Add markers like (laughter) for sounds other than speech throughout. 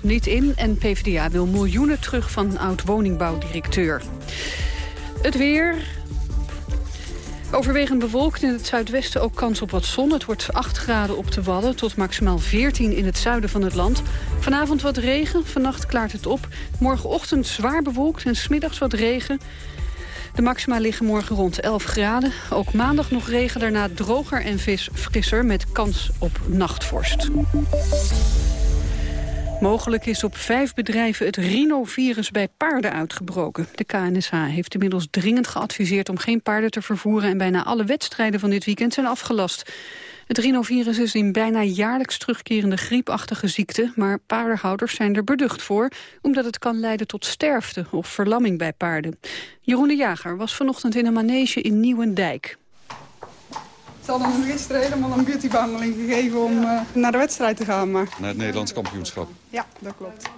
Niet in en PvdA wil miljoenen terug van oud-woningbouwdirecteur. Het weer, Overwegend bewolkt in het zuidwesten ook kans op wat zon. Het wordt 8 graden op de Wadden tot maximaal 14 in het zuiden van het land. Vanavond wat regen, vannacht klaart het op. Morgenochtend zwaar bewolkt en smiddags wat regen. De maxima liggen morgen rond 11 graden. Ook maandag nog regen, daarna droger en vis frisser met kans op nachtvorst. Mogelijk is op vijf bedrijven het rhinovirus bij paarden uitgebroken. De KNSH heeft inmiddels dringend geadviseerd om geen paarden te vervoeren... en bijna alle wedstrijden van dit weekend zijn afgelast. Het rhinovirus is een bijna jaarlijks terugkerende griepachtige ziekte... maar paardenhouders zijn er beducht voor... omdat het kan leiden tot sterfte of verlamming bij paarden. Jeroen de Jager was vanochtend in een manege in Nieuwendijk. Ze hadden ons gisteren helemaal een beautybehandeling gegeven om uh, naar de wedstrijd te gaan. Maar... Naar het Nederlands kampioenschap? Ja, dat klopt.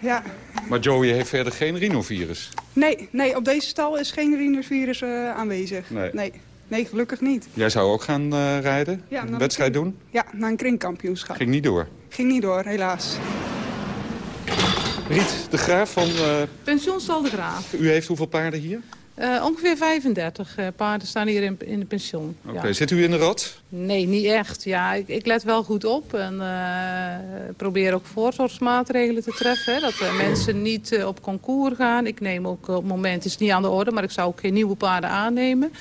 Ja. Maar Joey heeft verder geen rhinovirus? Nee, nee op deze stal is geen rhinovirus uh, aanwezig. Nee. nee. nee. gelukkig niet. Jij zou ook gaan uh, rijden? Ja, een wedstrijd doen? Ja, naar een kringkampioenschap. Ging niet door? Ging niet door, helaas. Riet de Graaf van... Pensionstal de Graaf. U heeft hoeveel paarden hier? Uh, ongeveer 35 uh, paarden staan hier in, in de pension. Oké, okay. ja. zit u in de rat? Nee, niet echt. Ja, ik, ik let wel goed op en uh, probeer ook voorzorgsmaatregelen te treffen. Hè, dat mensen niet op concours gaan. Ik neem ook op het moment, is niet aan de orde, maar ik zou ook geen nieuwe paarden aannemen.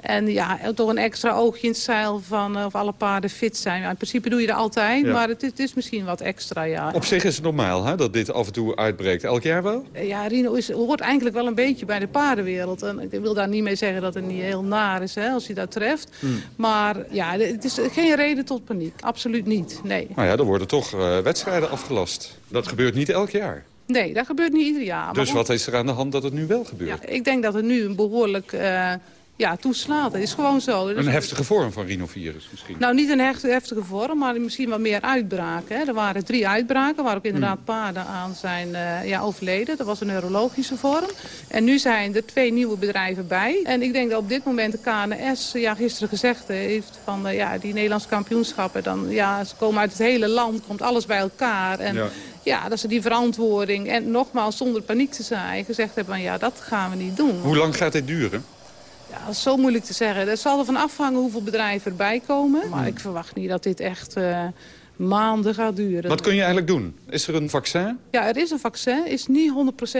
En ja, toch een extra oogje in het zeil van of alle paarden fit zijn. in principe doe je dat altijd, ja. maar het, het, is misschien wat extra, ja. Op zich is het normaal hè, dat dit af en toe uitbreekt. Elk jaar wel? Ja, Rino is, hoort eigenlijk wel een beetje bij de paardenwereld. En ik wil daar niet mee zeggen dat het niet heel naar is hè, als je dat treft. Hmm. Maar ja, het is geen reden tot paniek. Absoluut niet, nee. Nou ja, er worden toch uh, wedstrijden afgelast. Dat gebeurt niet elk jaar. Nee, dat gebeurt niet ieder jaar. Dus wat is er aan de hand dat het nu wel gebeurt? Ja, ik denk dat het nu een behoorlijk... Uh, ja, toeslaat. Dat is gewoon zo. Een heftige vorm van rhinovirus misschien? Nou, niet een heftige vorm, maar misschien wat meer uitbraken. Hè. Er waren drie uitbraken waar ook inderdaad hmm. paarden aan zijn uh, ja, overleden. Dat was een neurologische vorm. En nu zijn er twee nieuwe bedrijven bij. En ik denk dat op dit moment de KNS ja, gisteren gezegd heeft... van uh, ja, die Nederlandse kampioenschappen, dan, ja, ze komen uit het hele land, komt alles bij elkaar. En ja. ja dat ze die verantwoording, en nogmaals zonder paniek te zijn, gezegd hebben... van ja, dat gaan we niet doen. Hoe lang gaat dit duren? Ja, dat is zo moeilijk te zeggen. Het zal ervan afhangen hoeveel bedrijven erbij komen. Maar ik verwacht niet dat dit echt uh, maanden gaat duren. Wat kun je eigenlijk doen? Is er een vaccin? Ja, er is een vaccin. is niet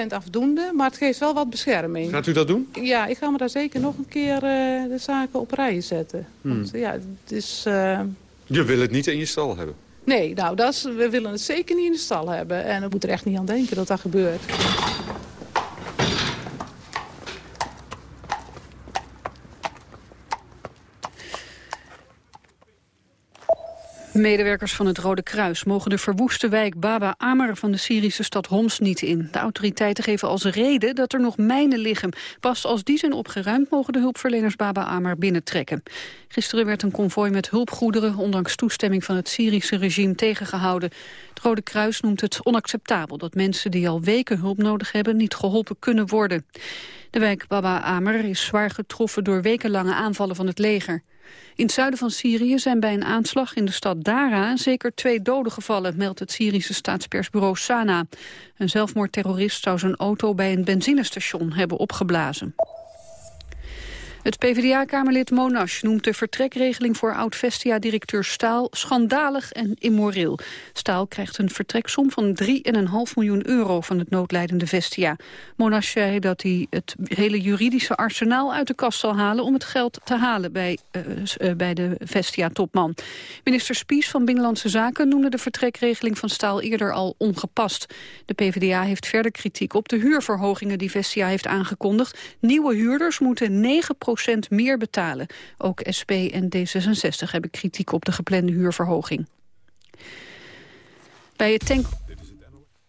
100% afdoende, maar het geeft wel wat bescherming. Gaat u dat doen? Ja, ik ga me daar zeker nog een keer uh, de zaken op rij zetten. Hmm. Want, ja, het is... Uh... Je wil het niet in je stal hebben? Nee, nou, dat is, we willen het zeker niet in de stal hebben. En we moeten er echt niet aan denken dat dat gebeurt. Medewerkers van het Rode Kruis mogen de verwoeste wijk Baba Amr van de Syrische stad Homs niet in. De autoriteiten geven als reden dat er nog mijnen liggen. Pas als die zijn opgeruimd mogen de hulpverleners Baba Amr binnentrekken. Gisteren werd een konvooi met hulpgoederen ondanks toestemming van het Syrische regime tegengehouden. Het Rode Kruis noemt het onacceptabel dat mensen die al weken hulp nodig hebben niet geholpen kunnen worden. De wijk Baba Amr is zwaar getroffen door wekenlange aanvallen van het leger. In het zuiden van Syrië zijn bij een aanslag in de stad Dara zeker twee doden gevallen, meldt het Syrische staatspersbureau Sana. Een zelfmoordterrorist zou zijn auto bij een benzinestation hebben opgeblazen. Het PvdA-kamerlid Monash noemt de vertrekregeling voor oud-Vestia-directeur Staal schandalig en immoreel. Staal krijgt een vertreksom van 3,5 miljoen euro van het noodlijdende Vestia. Monash zei dat hij het hele juridische arsenaal uit de kast zal halen om het geld te halen bij, uh, bij de Vestia-topman. Minister Spies van Binnenlandse Zaken noemde de vertrekregeling van Staal eerder al ongepast. De PvdA heeft verder kritiek op de huurverhogingen die Vestia heeft aangekondigd. Nieuwe huurders moeten 9 meer betalen. Ook SP en D66 hebben kritiek op de geplande huurverhoging. Bij het tank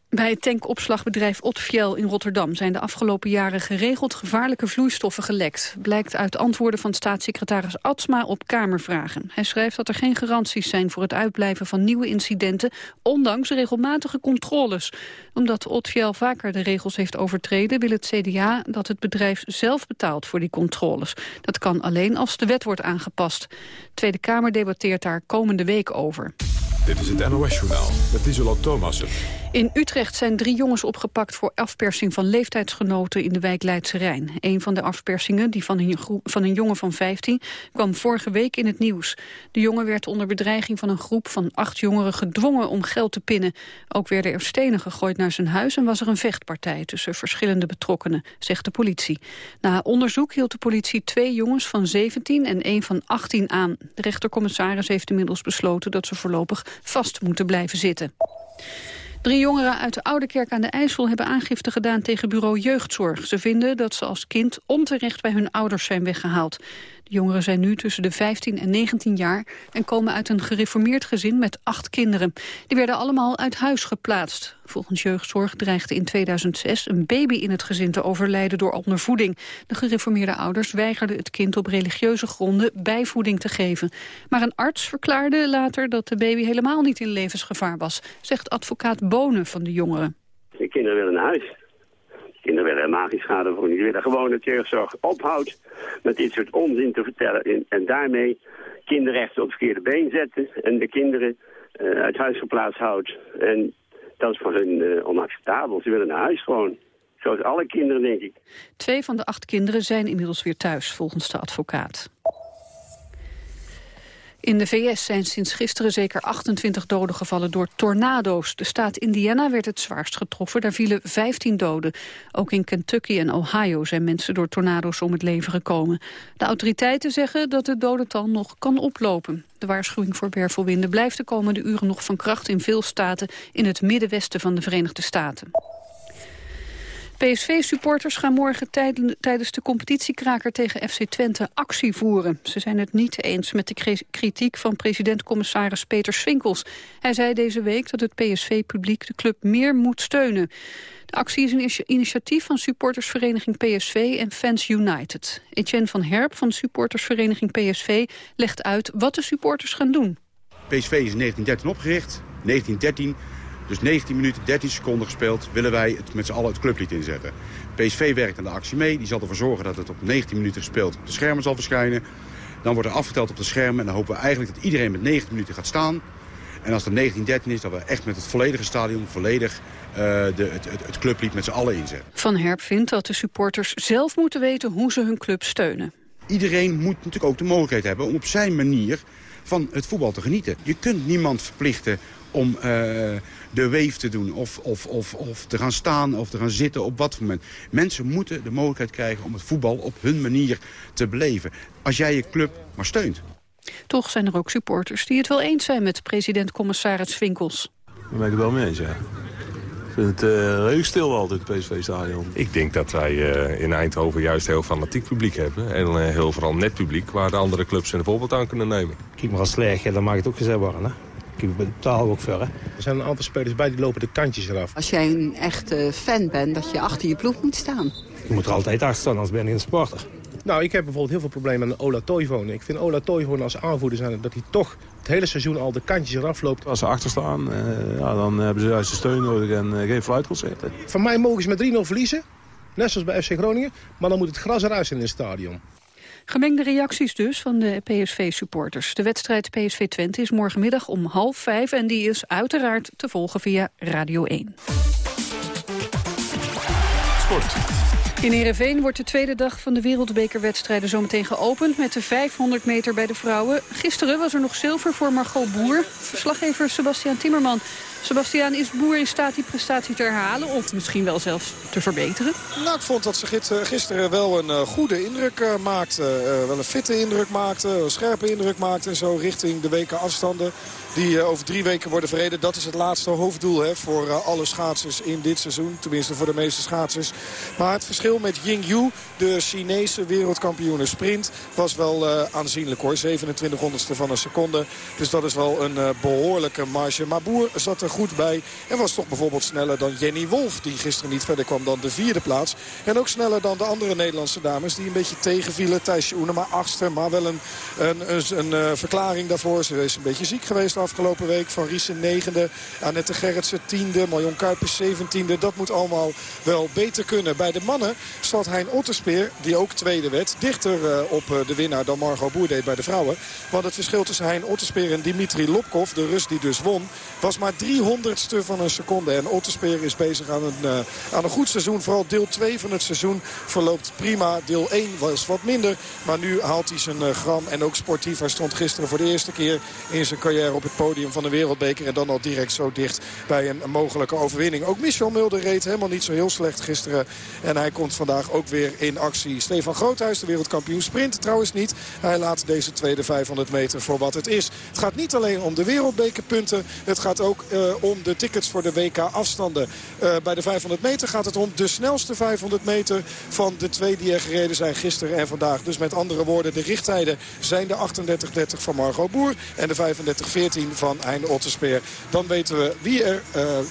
bij het tankopslagbedrijf Otfiel in Rotterdam zijn de afgelopen jaren geregeld gevaarlijke vloeistoffen gelekt. Blijkt uit antwoorden van staatssecretaris Atsma op Kamervragen. Hij schrijft dat er geen garanties zijn voor het uitblijven van nieuwe incidenten, ondanks regelmatige controles. Omdat Otfiel vaker de regels heeft overtreden, wil het CDA dat het bedrijf zelf betaalt voor die controles. Dat kan alleen als de wet wordt aangepast. De Tweede Kamer debatteert daar komende week over. Dit is het NOS-journaal met Isola Thomassen. In Utrecht zijn drie jongens opgepakt voor afpersing van leeftijdsgenoten in de wijk Leidse Rijn. Een van de afpersingen, die van een, van een jongen van 15, kwam vorige week in het nieuws. De jongen werd onder bedreiging van een groep van acht jongeren gedwongen om geld te pinnen. Ook werden er stenen gegooid naar zijn huis en was er een vechtpartij tussen verschillende betrokkenen, zegt de politie. Na onderzoek hield de politie twee jongens van 17 en één van 18 aan. De rechtercommissaris heeft inmiddels besloten dat ze voorlopig vast moeten blijven zitten. Drie jongeren uit de Oude Kerk aan de IJssel hebben aangifte gedaan tegen bureau jeugdzorg. Ze vinden dat ze als kind onterecht bij hun ouders zijn weggehaald. De jongeren zijn nu tussen de 15 en 19 jaar en komen uit een gereformeerd gezin met acht kinderen. Die werden allemaal uit huis geplaatst. Volgens jeugdzorg dreigde in 2006 een baby in het gezin te overlijden door ondervoeding. De gereformeerde ouders weigerden het kind op religieuze gronden bijvoeding te geven. Maar een arts verklaarde later dat de baby helemaal niet in levensgevaar was, zegt advocaat Bonen van de jongeren. De kinderen willen naar huis. Kinderen willen geen schade voor. Die willen gewoon dat jeugdzorg ophoudt met dit soort onzin te vertellen. En, daarmee kinderrechten op het verkeerde been zetten. En de kinderen uh, uit huis geplaatst houdt. En dat is voor hun uh, onacceptabel. Ze willen naar huis gewoon. Zoals alle kinderen, denk ik. Twee van de acht kinderen zijn inmiddels weer thuis, volgens de advocaat. In de VS zijn sinds gisteren zeker 28 doden gevallen door tornado's. De staat Indiana werd het zwaarst getroffen, daar vielen 15 doden. Ook in Kentucky en Ohio zijn mensen door tornado's om het leven gekomen. De autoriteiten zeggen dat het dodental nog kan oplopen. De waarschuwing voor wervelwinden blijft de komende uren nog van kracht in veel staten in het middenwesten van de Verenigde Staten. PSV-supporters gaan morgen tijdens de competitiekraker tegen FC Twente actie voeren. Ze zijn het niet eens met de kritiek van president-commissaris Peter Swinkels. Hij zei deze week dat het PSV-publiek de club meer moet steunen. De actie is een initiatief van supportersvereniging PSV en Fans United. Etienne van Herp van supportersvereniging PSV legt uit wat de supporters gaan doen. PSV is in 1913 opgericht. 1913 dus 19 minuten, 13 seconden gespeeld, willen wij het met z'n allen het clublied inzetten. PSV werkt aan de actie mee. Die zal ervoor zorgen dat het op 19 minuten gespeeld op de schermen zal verschijnen. Dan wordt er afgeteld op de schermen en dan hopen we eigenlijk dat iedereen met 19 minuten gaat staan. En als het 1913 is, dat we echt met het volledige stadion, volledig uh, de, het, het, het clublied met z'n allen inzetten. Van Herp vindt dat de supporters zelf moeten weten hoe ze hun club steunen. Iedereen moet natuurlijk ook de mogelijkheid hebben om op zijn manier van het voetbal te genieten. Je kunt niemand verplichten om uh, de wave te doen of, of, of, of te gaan staan of te gaan zitten op wat voor moment. Mensen moeten de mogelijkheid krijgen om het voetbal op hun manier te beleven. Als jij je club maar steunt. Toch zijn er ook supporters die het wel eens zijn met president-commissaris Vinkels. Daar ben ik het wel mee eens, ja. Ik vind het uh, redelijk stil altijd, het PSV-stadion. Ik denk dat wij uh, in Eindhoven juist heel fanatiek publiek hebben. En uh, heel vooral net publiek waar de andere clubs een voorbeeld aan kunnen nemen. Kijk maar als slecht, ja, dan mag het ook gezegd worden. Hè? Ik betaal ook ver. Hè? Er zijn een aantal spelers bij die lopen de kantjes eraf. Als jij een echte fan bent, dat je achter je ploeg moet staan. Je moet er altijd achter staan, anders ben je een sporter. Nou, ik heb bijvoorbeeld heel veel problemen met Ola Toivonen. Ik vind Ola Toivonen als aanvoerder zijn dat hij toch het hele seizoen al de kantjes eraf loopt. Als ze achter staan, uh, ja, dan hebben ze juist de steun nodig en uh, geen fluitconcerten. Van mij mogen ze met 3-0 verliezen, net zoals bij FC Groningen. Maar dan moet het gras eruit zijn in het stadion. Gemengde reacties dus van de PSV-supporters. De wedstrijd PSV-Twente is morgenmiddag om half vijf... en die is uiteraard te volgen via Radio 1. Sport. In Heerenveen wordt de tweede dag van de wereldbekerwedstrijden zometeen geopend... met de 500 meter bij de vrouwen. Gisteren was er nog zilver voor Margot Boer. Verslaggever Sebastian Timmerman Sebastiaan, is Boer in staat die prestatie te herhalen of misschien wel zelfs te verbeteren? Nou, ik vond dat ze gisteren wel een eh, goede indruk uh, maakte. Wel een fitte indruk maakte, een scherpe indruk maakte en zo richting de weken afstanden die over drie weken worden verreden. Dat is het laatste hoofddoel hè, voor alle schaatsers in dit seizoen. Tenminste voor de meeste schaatsers. Maar het verschil met Ying Yu, de Chinese wereldkampioene sprint, was wel aanzienlijk hoor. 27 honderdste van een seconde. Dus dat is wel een behoorlijke marge. Maar Boer zat er goed bij. En was toch bijvoorbeeld sneller dan Jenny Wolf. Die gisteren niet verder kwam dan de vierde plaats. En ook sneller dan de andere Nederlandse dames. Die een beetje tegenvielen. Thijsje maar achtste. Maar wel een, een, een, uh, verklaring daarvoor. Ze is een beetje ziek geweest de afgelopen week. Van Riesen negende. Annette Gerritsen tiende. Marion Kuipers zeventiende. Dat moet allemaal wel beter kunnen. Bij de mannen staat Hein Otterspeer. Die ook tweede werd. Dichter uh, op uh, de winnaar dan Margot Boer deed bij de vrouwen. Want het verschil tussen Hein Otterspeer en Dimitri Lopkov. De Rus die dus won. Was maar 300ste van een seconde. En Otterspeer is bezig aan een, aan een goed seizoen. Vooral deel 2 van het seizoen verloopt prima. Deel 1 was wat minder. Maar nu haalt hij zijn uh, gram. En ook sportief. Hij stond gisteren voor de eerste keer in zijn carrière op het podium van de Wereldbeker. En dan al direct zo dicht bij een, mogelijke overwinning. Ook Michel Mulder reed helemaal niet zo heel slecht gisteren. En hij komt vandaag ook weer in actie. Stefan Groothuis, de wereldkampioen sprint trouwens niet. Hij laat deze tweede 500 meter voor wat het is. Het gaat niet alleen om de wereldbekerpunten. Het gaat ook uh, om de tickets voor de WK afstanden. Uh, bij de 500 meter gaat het om de snelste 500 meter van de twee die er gereden zijn gisteren en vandaag. Dus met andere woorden, de richttijden zijn de 38-30 van Margot Boer en de 35-14 van Hein Otterspeer. Dan weten we wie er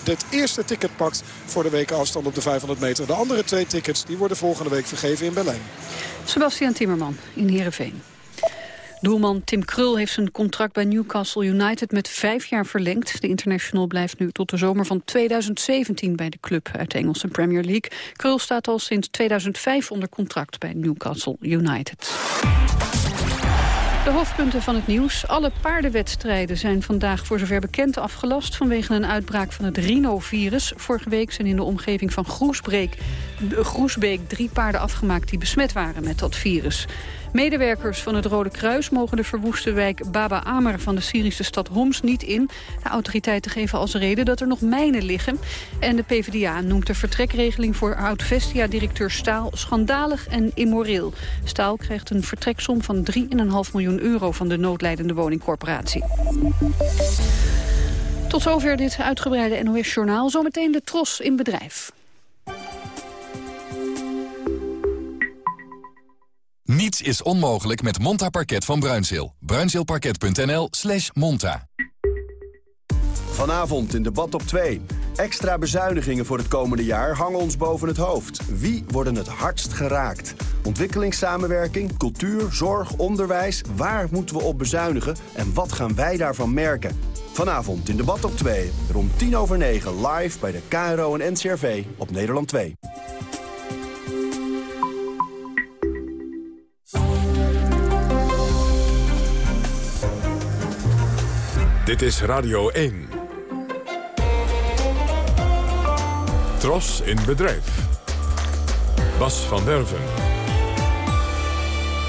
het eerste ticket pakt voor de weken afstand op de 500 meter. De andere twee tickets die worden volgende week vergeven in Berlijn. Sebastian Timmerman in Heerenveen. Doelman Tim Krul heeft zijn contract bij Newcastle United met vijf jaar verlengd. De international blijft nu tot de zomer van 2017 bij de club uit de Engelse Premier League. Krul staat al sinds 2005 onder contract bij Newcastle United. De hoofdpunten van het nieuws. Alle paardenwedstrijden zijn vandaag voor zover bekend afgelast... vanwege een uitbraak van het rhinovirus. Vorige week zijn in de omgeving van Groesbeek, Groesbeek drie paarden afgemaakt... die besmet waren met dat virus. Medewerkers van het Rode Kruis mogen de verwoeste wijk Baba Amer van de Syrische stad Homs niet in. De autoriteiten geven als reden dat er nog mijnen liggen. En de PvdA noemt de vertrekregeling voor oud-Vestia-directeur Staal schandalig en immoreel. Staal krijgt een vertreksom van 3,5 miljoen euro van de noodlijdende woningcorporatie. Tot zover dit uitgebreide NOS-journaal. Zometeen de Tros in bedrijf. Niets is onmogelijk met Monta Parket van Bruinzeel. Bruinzeelparket.nl slash monta. Vanavond in debat op 2. Extra bezuinigingen voor het komende jaar hangen ons boven het hoofd. Wie worden het hardst geraakt? Ontwikkelingssamenwerking, cultuur, zorg, onderwijs. Waar moeten we op bezuinigen en wat gaan wij daarvan merken? Vanavond in debat op 2. Rond 10 over 9 live bij de KRO en NCRV op Nederland 2. Dit is Radio 1. Tros in bedrijf. Bas van Derven.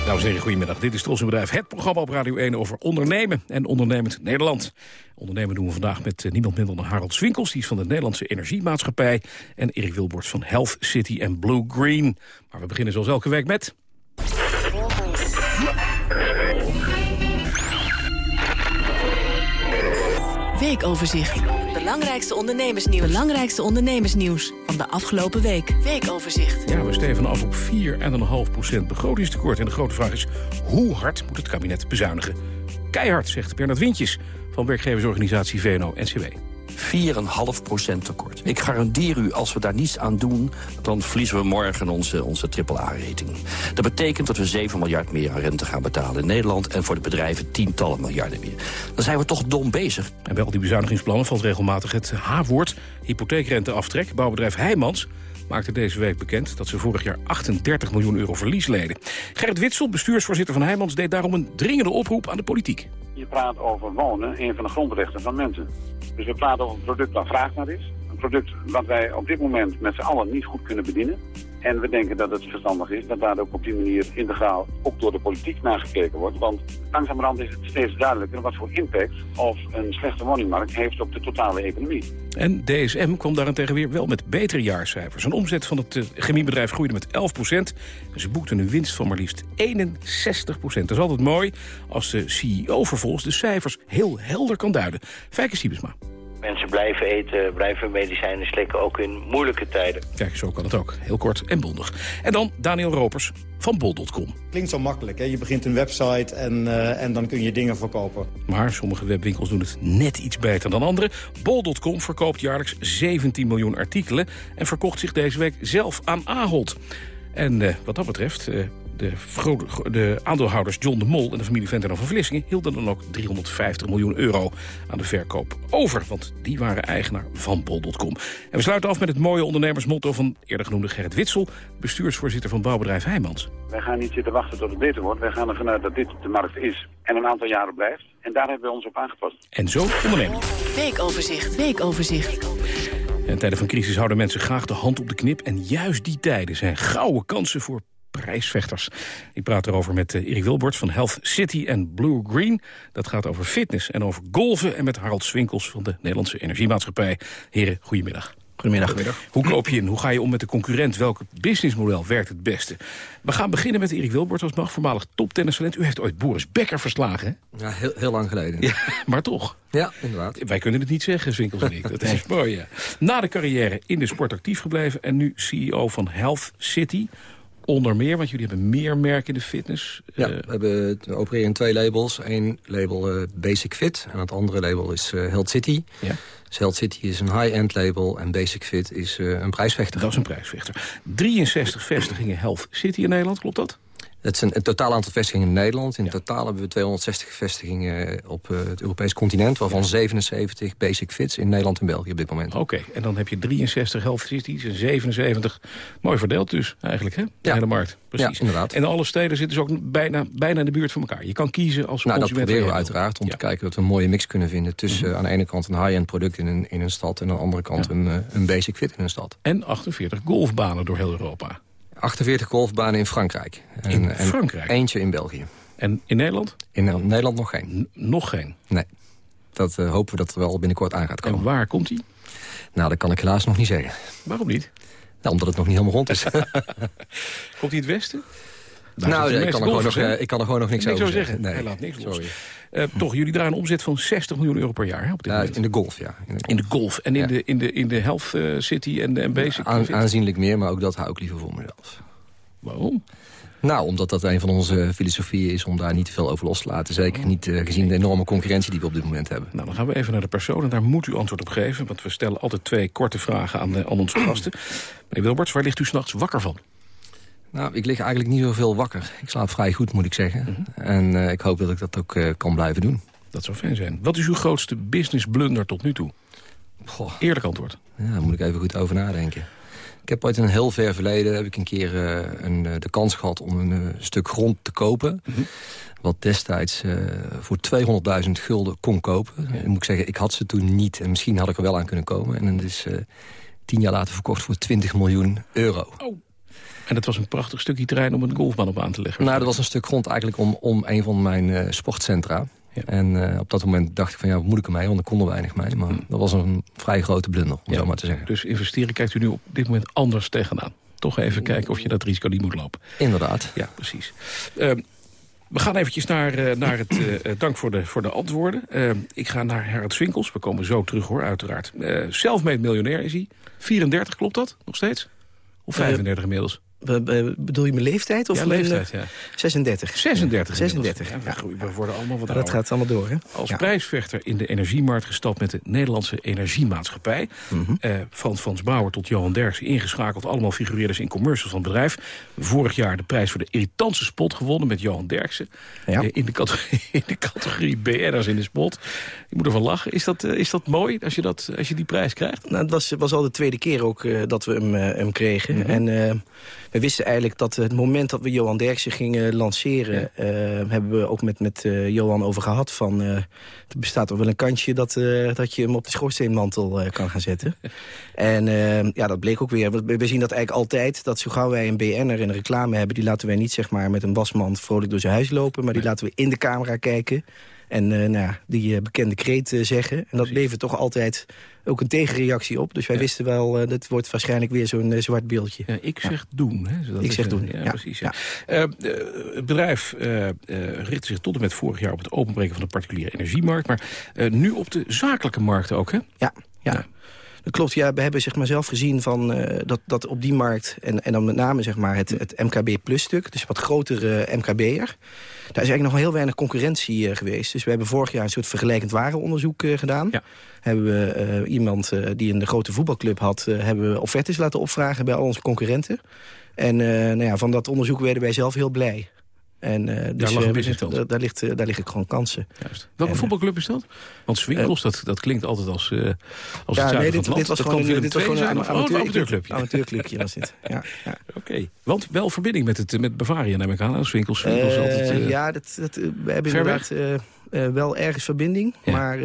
Dames en heren, goedemiddag. Dit is Tros in Bedrijf, het programma op Radio 1 over ondernemen en ondernemend Nederland. Ondernemen doen we vandaag met eh, niemand minder dan Harold Swinkels. Die is van de Nederlandse Energiemaatschappij. En Erik Wilborts van Health City en Blue Green. Maar we beginnen zoals elke week met... Weekoverzicht. Belangrijkste ondernemersnieuws. Belangrijkste ondernemersnieuws van de afgelopen week. Weekoverzicht. Ja, we steven af op 4,5% begrotingstekort. En de grote vraag is, hoe hard moet het kabinet bezuinigen? Keihard, zegt Bernard Wintjes van werkgeversorganisatie VNO-NCW. 4,5% tekort. Ik garandeer u, als we daar niets aan doen... dan verliezen we morgen onze, onze AAA-rating. Dat betekent dat we 7 miljard meer aan rente gaan betalen in Nederland... en voor de bedrijven tientallen miljarden meer. Dan zijn we toch dom bezig. En bij al die bezuinigingsplannen valt regelmatig het H-woord... hypotheekrenteaftrek. Bouwbedrijf Heijmans maakte deze week bekend dat ze vorig jaar 38 miljoen euro verlies leden. Gerrit Witsel, bestuursvoorzitter van Heijmans... deed daarom een dringende oproep aan de politiek. Je praat over wonen, een van de grondrechten van mensen. Dus we praten over een product waar vraag naar is. Product wat wij op dit moment met z'n allen niet goed kunnen bedienen. En we denken dat het verstandig is dat daar ook op die manier integraal ook door de politiek naar gekeken wordt. Want langzamerhand is het steeds duidelijker wat voor impact of een slechte woningmarkt heeft op de totale economie. En DSM kwam daarentegen weer wel met betere jaarcijfers. Een omzet van het uh, chemiebedrijf groeide met 11 procent. Ze boekten een winst van maar liefst 61 procent. Dat is altijd mooi als de CEO vervolgens de cijfers heel helder kan duiden. Fijke Siebesma. Mensen blijven eten, blijven medicijnen slikken, ook in moeilijke tijden. Kijk, zo kan het ook. Heel kort en bondig. En dan Daniel Ropers van bol.com. Klinkt zo makkelijk, hè? Je begint een website en, uh, en dan kun je dingen verkopen. Maar sommige webwinkels doen het net iets beter dan andere. Bol.com verkoopt jaarlijks 17 miljoen artikelen... en verkocht zich deze week zelf aan Ahold. En uh, wat dat betreft, uh, de, de, aandeelhouders John de Mol en de familie Venten van Vlissingen... hielden dan ook 350 miljoen euro aan de verkoop over. Want die waren eigenaar van bol.com. En we sluiten af met het mooie ondernemersmotto van eerder genoemde Gerrit Witsel... bestuursvoorzitter van bouwbedrijf Heijmans. Wij gaan niet zitten wachten tot het beter wordt. Wij gaan ervan uit dat dit de markt is en een aantal jaren blijft. En daar hebben we ons op aangepast. En zo ondernemen. Weekoverzicht, weekoverzicht. In tijden van crisis houden mensen graag de hand op de knip. En juist die tijden zijn gouden kansen voor prijsvechters. Ik praat erover met uh, Erik Wilbert van Health City en Blue Green. Dat gaat over fitness en over golven. En met Harald Swinkels van de Nederlandse Energiemaatschappij. Heren, goedemiddag. Goedemiddag. Hoe koop je in? Hoe ga je om met de concurrent? Welk businessmodel werkt het beste? We gaan beginnen met Erik Wilbert als mag, voormalig toptennistalent. U heeft ooit Boris Becker verslagen, hè? Ja, heel, heel lang geleden. Ja, (laughs) maar toch. Ja, inderdaad. Wij kunnen het niet zeggen, Swinkels en ik. Dat is mooi, ja. Na de carrière in de sport actief gebleven... en nu CEO van Health City onder meer? Want jullie hebben meer merken in de fitness. Ja, we, hebben, we opereren in twee labels. Eén label uh, Basic Fit en het andere label is uh, Health City. Ja. Dus Health City is een high-end label en Basic Fit is een prijsvechter. Dat is een prijsvechter. 63 vestigingen Health City in Nederland, klopt dat? Het is een, een totaal aantal vestigingen in Nederland. In ja. totaal hebben we 260 vestigingen op uh, het Europees continent... waarvan ja. 77 basic fits in Nederland en België op dit moment. Oké, okay. en dan heb je 63 health cities en 77... mooi verdeeld dus eigenlijk, hè? De ja. hele markt. Precies. Ja, inderdaad. En alle steden zitten dus ook bijna, bijna in de buurt van elkaar. Je kan kiezen als nou, consument. dat proberen we uiteraard, om te kijken dat we een mooie mix kunnen vinden... tussen mm -hmm. aan de ene kant een high-end product in een, in een stad... en aan de andere kant een, een basic fit in een stad. En 48 golfbanen door heel Europa. 48 golfbanen in Frankrijk. En, in Frankrijk? En eentje in België. En in Nederland? In Nederland nog geen. N nog geen? Nee. Dat uh, hopen we dat er wel binnenkort aan gaat komen. En waar komt die? Nou, dat kan ik helaas nog niet zeggen. Waarom niet? Nou, omdat het nog niet helemaal rond is. (laughs) komt in het westen? Daar nou, ik kan, nog, uh, ik kan, er gewoon nog niks, niks over zeggen. Nee. Hij laat niks los. Uh, toch, jullie draaien een omzet van 60 miljoen euro per jaar hè, op dit. In de golf, ja. In de golf, in de golf. en in, ja. de, in, de, in de health uh, city en de en basic? Aan, aanzienlijk meer, maar ook dat hou ik liever voor mezelf. Waarom? Nou, omdat dat een van onze filosofieën is om daar niet te veel over los te laten. Zeker niet uh, gezien de enorme concurrentie die we op dit moment hebben. Nou, dan gaan we even naar de persoon en daar moet u antwoord op geven. Want we stellen altijd twee korte vragen aan, de, aan onze gasten. (clears throat) Meneer Wilberts, waar ligt u s'nachts wakker van? Nou, ik lig eigenlijk niet zoveel wakker. Ik slaap vrij goed, moet ik zeggen. Mm -hmm. En uh, ik hoop dat ik dat ook uh, kan blijven doen. Dat zou fijn zijn. Wat is uw grootste business blunder tot nu toe? Goh. Eerlijk antwoord. Ja, daar moet ik even goed over nadenken. Ik heb ooit in een heel ver verleden heb ik een keer uh, een, de kans gehad om een stuk grond te kopen. Mm -hmm. Wat destijds voor 200.000 gulden kon kopen. Ja. Moet ik zeggen, ik had ze toen niet. En misschien had ik er wel aan kunnen komen. En het is tien jaar later verkocht voor 20 miljoen euro. Oh. En dat was een prachtig stukje terrein om een golfbaan op aan te leggen. Nou, dat was een stuk grond eigenlijk om, om een van mijn sportcentra. Ja. En uh, op dat moment dacht ik van ja, wat moet ik ermee? Want er kon er weinig mee. Maar mm. dat was een vrij grote blunder, om ja. zo maar te zeggen. Dus investeren kijkt u nu op dit moment anders tegenaan. Toch even kijken of je dat risico niet moet lopen. Inderdaad. Ja, precies. Uh, we gaan eventjes naar, uh, naar het uh, dank voor de, voor de antwoorden. Uh, ik ga naar Gerard Swinkels. We komen zo terug hoor, uiteraard. Selfmade miljonair is hij. 34, klopt dat? Nog steeds? Of 35 inmiddels? Bedoel je mijn leeftijd? Of ja, leeftijd, ja. 36. 36. 36. Ja, we, we worden allemaal wat ja, Dat gaat allemaal door, hè? Als prijsvechter in de energiemarkt gestapt met de Nederlandse Energiemaatschappij. Mm -hmm. uh, van Frans Bauer tot Johan Derksen ingeschakeld. Allemaal figureerders in commercials van het bedrijf. Vorig jaar de prijs voor de irritantste spot gewonnen met Johan Derksen. Ja. Uh, (laughs) in, de categorie, in de categorie BN'ers in de spot. Je moet ervan lachen. Is dat, uh, is dat mooi als je, dat, als je die prijs krijgt? Nou, het was, was al de tweede keer ook dat we hem, hem kregen. Mm -hmm. En we wisten eigenlijk dat het moment dat we Johan Derksen gingen lanceren... Ja. Uh, hebben we ook met, met uh, Johan over gehad van... Uh, er bestaat toch wel een kansje dat, dat je hem op de schoorsteenmantel kan gaan zetten. (laughs) en ja, dat bleek ook weer. We, we, zien dat eigenlijk altijd, dat zo gauw wij een BN'er in een reclame hebben... die laten wij niet zeg maar met een wasmand vrolijk door zijn huis lopen... maar die laten we in de camera kijken... En uh, nou, die uh, bekende kreet uh, zeggen. En dat levert toch altijd ook een tegenreactie op. Dus wij ja. wisten wel, dat wordt waarschijnlijk weer zo'n zwart beeldje. Ja, ik zeg doen. Hè, ik zeg doen, ja, precies. Ja. het bedrijf richtte zich tot en met vorig jaar op het openbreken van de particuliere energiemarkt. Maar nu op de zakelijke markt ook, hè? Ja, ja. Dat klopt, ja, we hebben zeg maar, zelf gezien van, uh, dat, dat op die markt... en, en dan met name zeg maar, het, het MKB-plus-stuk, dus wat grotere MKB'er... daar is eigenlijk nog heel weinig concurrentie uh, geweest. Dus we hebben vorig jaar een soort vergelijkend warenonderzoek gedaan. Ja. Hebben we iemand die een grote voetbalclub had... hebben we offertes laten opvragen bij al onze concurrenten. En nou ja, van dat onderzoek werden wij zelf heel blij. En, uh, dus, daar, uh, daar, daar, ligt, uh, daar liggen gewoon kansen. Juist. Welke en, voetbalclub is dat? Want Swinkels, dat, dat klinkt altijd als, als ja, het nee, dit, dit, was dat gewoon, een, dit was gewoon een amateur, amateurclubje. amateurclubje was dit. (laughs) Ja, ja. Oké, okay. want wel verbinding met, het, met Bavaria neem ik aan. Swinkels, Swinkels altijd... ja, dat, dat, we hebben inderdaad wel ergens verbinding. Ja. Maar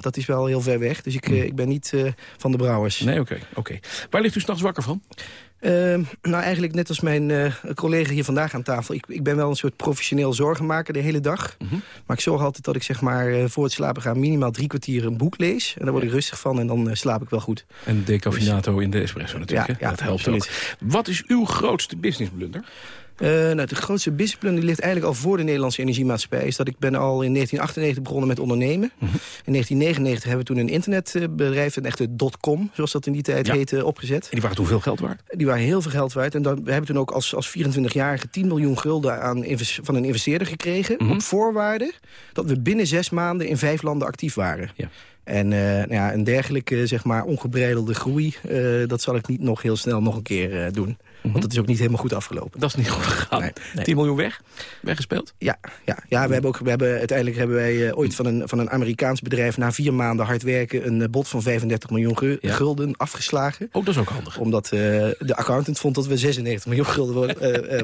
dat is wel heel ver weg. Dus ik, ik ben niet van de brouwers. Nee, oké. Okay, okay. Waar ligt u s'nachts wakker van? Uh, nou, eigenlijk net als mijn collega hier vandaag aan tafel. Ik, ik ben wel een soort professioneel zorgenmaker de hele dag. Mm -hmm. Maar ik zorg altijd dat ik zeg maar, voor het slapen gaan... minimaal drie kwartier een boek lees. En daar word ik rustig van en dan slaap ik wel goed. En decaffeinato dus, in de espresso natuurlijk. Ja, ja dat helpt absoluut. ook. Wat is uw grootste businessblunder? Uh, nou, de grootste businessplan ligt eigenlijk al voor de Nederlandse Energiemaatschappij. Is dat ik ben al in 1998 begonnen met ondernemen. Mm -hmm. In 1999 hebben we toen een internetbedrijf, een echte dotcom, zoals dat in die tijd ja. heette, opgezet. En die waren toen veel geld waard? Die waren heel veel geld waard. En dan, we hebben toen ook als, als 24-jarige 10 miljoen gulden aan van een investeerder gekregen. Mm -hmm. Op voorwaarde dat we binnen zes maanden in vijf landen actief waren. Ja. En uh, nou ja, een dergelijke zeg maar, ongebreidelde groei... Uh, dat zal ik niet nog heel snel nog een keer uh, doen. -hmm. Want dat is ook niet helemaal goed afgelopen. Dat is niet goed gegaan. Nee, nee. 10 miljoen weg? Weggespeeld? Ja, ja, ja we hebben ook, we hebben, uiteindelijk hebben wij ooit van een, van een Amerikaans bedrijf... na vier maanden hard werken een bod van 35 miljoen gulden afgeslagen. Ook dat is ook handig. Omdat de accountant vond dat we 96 miljoen gulden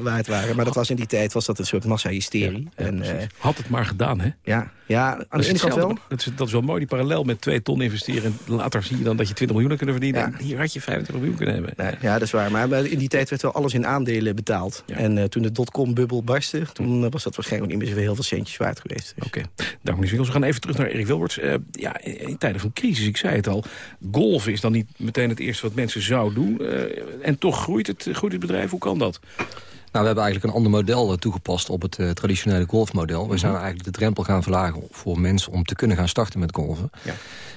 waard waren. Maar dat was in die tijd was dat een soort massa-hysterie. Ja, en, Had het maar gedaan, hè? Ja, ja aan de ene kant wel. Dat is, dat is wel mooi, die parallel met twee ton investeren. En later zie je dan dat je 20 miljoen kunnen verdienen. Ja. Hier had je 25 miljoen kunnen hebben. Nee, ja, dat is waar. Maar in die tijd werd wel alles in aandelen betaald. Ja. En uh, toen de dotcom-bubbel barstte, toen uh, was dat waarschijnlijk niet meer zo heel veel centjes waard geweest. Dus. Oké, okay. dank meneer. We gaan even terug naar Erik Wilberts. Uh, ja, in tijden van crisis, ik zei het al. Golven is dan niet meteen het eerste wat mensen zouden doen. en toch groeit het, groeit het bedrijf. Hoe kan dat? Nou, we hebben eigenlijk een ander model toegepast op het uh, traditionele golfmodel. We mm -hmm. zijn eigenlijk de drempel gaan verlagen voor mensen om te kunnen gaan starten met golven. Ja.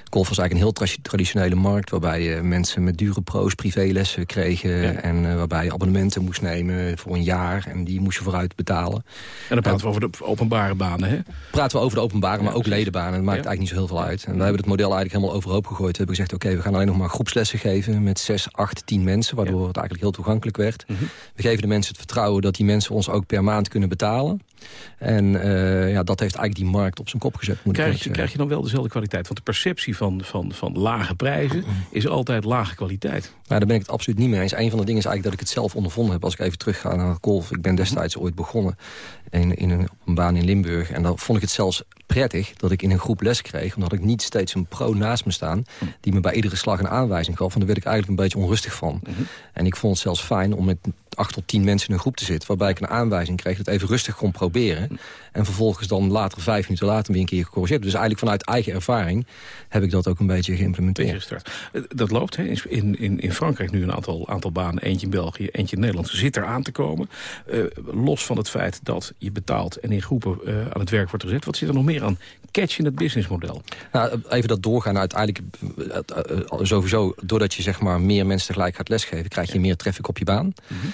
Golf was eigenlijk een heel tra traditionele markt... waarbij uh, mensen met dure pro's privélessen kregen... Ja. en uh, waarbij je abonnementen moest nemen voor een jaar... en die moest je vooruit betalen. En dan praten we over de openbare banen, hè? Praten we over de openbare, maar ook ledenbanen. Dat maakt eigenlijk niet zo heel veel uit. En wij hebben het model eigenlijk helemaal overhoop gegooid. We hebben gezegd, oké, okay, we gaan alleen nog maar groepslessen geven... met zes, acht, tien mensen, waardoor het eigenlijk heel toegankelijk werd. Mm -hmm. We geven de mensen het vertrouwen dat die mensen ons ook per maand kunnen betalen. En uh, ja, dat heeft eigenlijk die markt op zijn kop gezet. Moet krijg, je, krijg je dan wel dezelfde kwaliteit? Want de perceptie van, van, van lage prijzen is altijd lage kwaliteit. Nou, daar ben ik het absoluut niet mee eens. Een van de dingen is eigenlijk dat ik het zelf ondervonden heb. Als ik even terug ga naar golf. Ik ben destijds ooit begonnen in, in een, op een baan in Limburg. En dan vond ik het zelfs prettig dat ik in een groep les kreeg. Omdat ik niet steeds een pro naast me staan... die me bij iedere slag een aanwijzing gaf. En daar werd ik eigenlijk een beetje onrustig van. Mm -hmm. En ik vond het zelfs fijn om met acht tot tien mensen in een groep te zitten... waarbij ik een aanwijzing kreeg dat even rustig kon proberen. En vervolgens dan later, vijf minuten later, weer een keer gecorrigeerd. Dus eigenlijk vanuit eigen ervaring heb ik dat ook een beetje geïmplementeerd. Dat loopt hè? In, in, in Frankrijk nu een aantal, aantal banen. Eentje in België, eentje in Nederland. Zit er aan te komen. Uh, los van het feit dat je betaalt en in groepen uh, aan het werk wordt gezet. Wat zit er nog meer aan catch in het businessmodel? Nou, even dat doorgaan. Uiteindelijk uh, sowieso, doordat je zeg maar, meer mensen tegelijk gaat lesgeven... krijg je ja. meer traffic op je baan. Mm -hmm.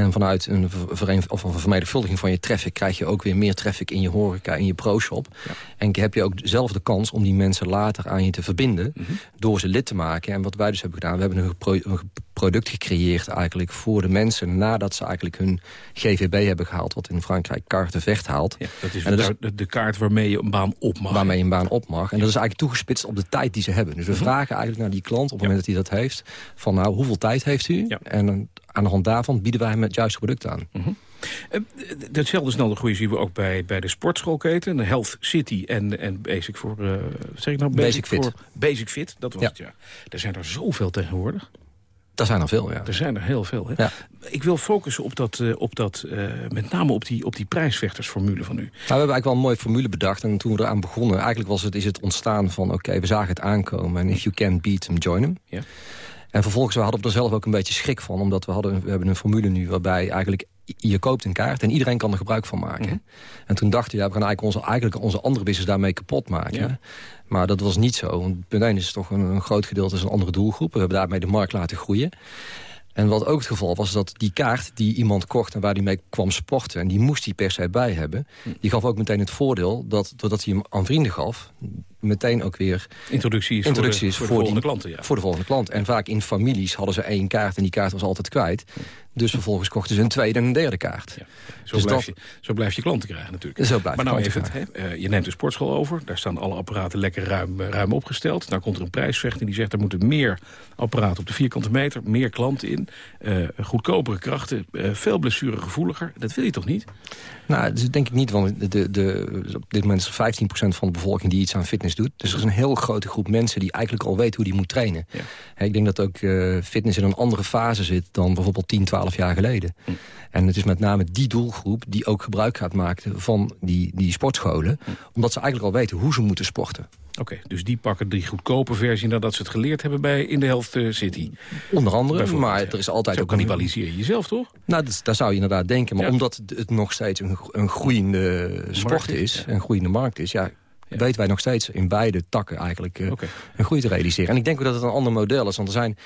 En vanuit een, of een vermenigvuldiging van je traffic... krijg je ook weer meer traffic in je horeca, in je pro-shop. Ja. En heb je ook zelf de kans om die mensen later aan je te verbinden... Mm -hmm. door ze lid te maken. En wat wij dus hebben gedaan, we hebben een, pro een product gecreëerd eigenlijk voor de mensen... nadat ze eigenlijk hun GVB hebben gehaald... wat in Frankrijk kaarten vecht haalt. Ja, dat is, en dat de, de kaart waarmee je een baan op mag. Waarmee je een baan op mag. En dat is eigenlijk toegespitst op de tijd die ze hebben. Dus we mm -hmm. vragen eigenlijk naar die klant op het moment dat hij dat heeft... van nou, hoeveel tijd heeft u? En aan de hand daarvan bieden wij hem het juiste product aan. Mm -hmm. Uh, datzelfde snelle groei zien we ook bij, bij de sportschoolketen. De Health City en, en Basic voor... Uh, zeg ik nou? Basic, Basic Fit. Basic Fit, dat was ja. het, ja. Er zijn er zoveel tegenwoordig. Daar zijn er veel, ja. Er zijn er heel veel. Hè? Ik wil focussen op dat, uh, op dat uh, met name op die, op die prijsvechtersformule van u. Nou, we hebben eigenlijk wel een mooie formule bedacht. En toen we eraan begonnen, eigenlijk was het, is het ontstaan van... oké, we zagen het aankomen en if you can beat them, join them. Ja. En vervolgens we hadden we er zelf ook een beetje schrik van. Omdat we, hadden, we hebben een formule nu waarbij eigenlijk je koopt een kaart en iedereen kan er gebruik van maken. Mhm. En toen dachten we, ja, we gaan eigenlijk onze, eigenlijk onze andere business daarmee kapot maken. Ja. Maar dat was niet zo. Want punt 1 is het toch een, een groot gedeelte is een andere doelgroep. We hebben daarmee de markt laten groeien. En wat ook het geval was, dat die kaart die iemand kocht... en waar die mee kwam sporten, en die moest hij per se bij hebben... die gaf ook meteen het voordeel dat doordat hij hem aan vrienden gaf... meteen ook weer introductie is introductie voor de, voor de volgende die, klanten. Ja. Voor de volgende klant. En vaak in families hadden ze één kaart en die kaart was altijd kwijt. Dus vervolgens kochten ze een tweede en een derde kaart. Ja. Zo, Dus blijf dat- je, zo blijf je klanten krijgen natuurlijk. Zo blijf maar nou even, het, hè, eh, je neemt de sportschool over. Daar staan alle apparaten lekker ruim, eh, ruim opgesteld. Dan komt er een prijsvechter die zegt... er moeten meer apparaten op de vierkante meter, meer klanten in. eh, goedkopere krachten, eh, veel blessuregevoeliger. Dat wil je toch niet? Nou, dat denk ik niet, want de, de, op dit moment is er 15% van de bevolking die iets aan fitness doet. Dus er is een heel grote groep mensen die eigenlijk al weten hoe die moet trainen. Hè, ik denk dat ook eh, fitness in een andere fase zit dan bijvoorbeeld 10, 12 jaar geleden. En het is met name die doelgroep die ook gebruik gaat maken van die, die sportscholen. Omdat ze eigenlijk al weten hoe ze moeten sporten. Oké, dus die pakken die goedkope versie nadat ze het geleerd hebben bij in de Health eh, City. Onder andere, maar er is altijd Zo ook een... cannibaliseer je jezelf, toch? Nou, dat, daar zou je inderdaad denken. Maar Ja. omdat het- nog steeds een, een groeiende sport is, is, een groeiende markt is... Ja, weten wij nog steeds in beide takken eigenlijk eh, een groei te realiseren. En ik denk ook dat het een ander model is. Want er zijn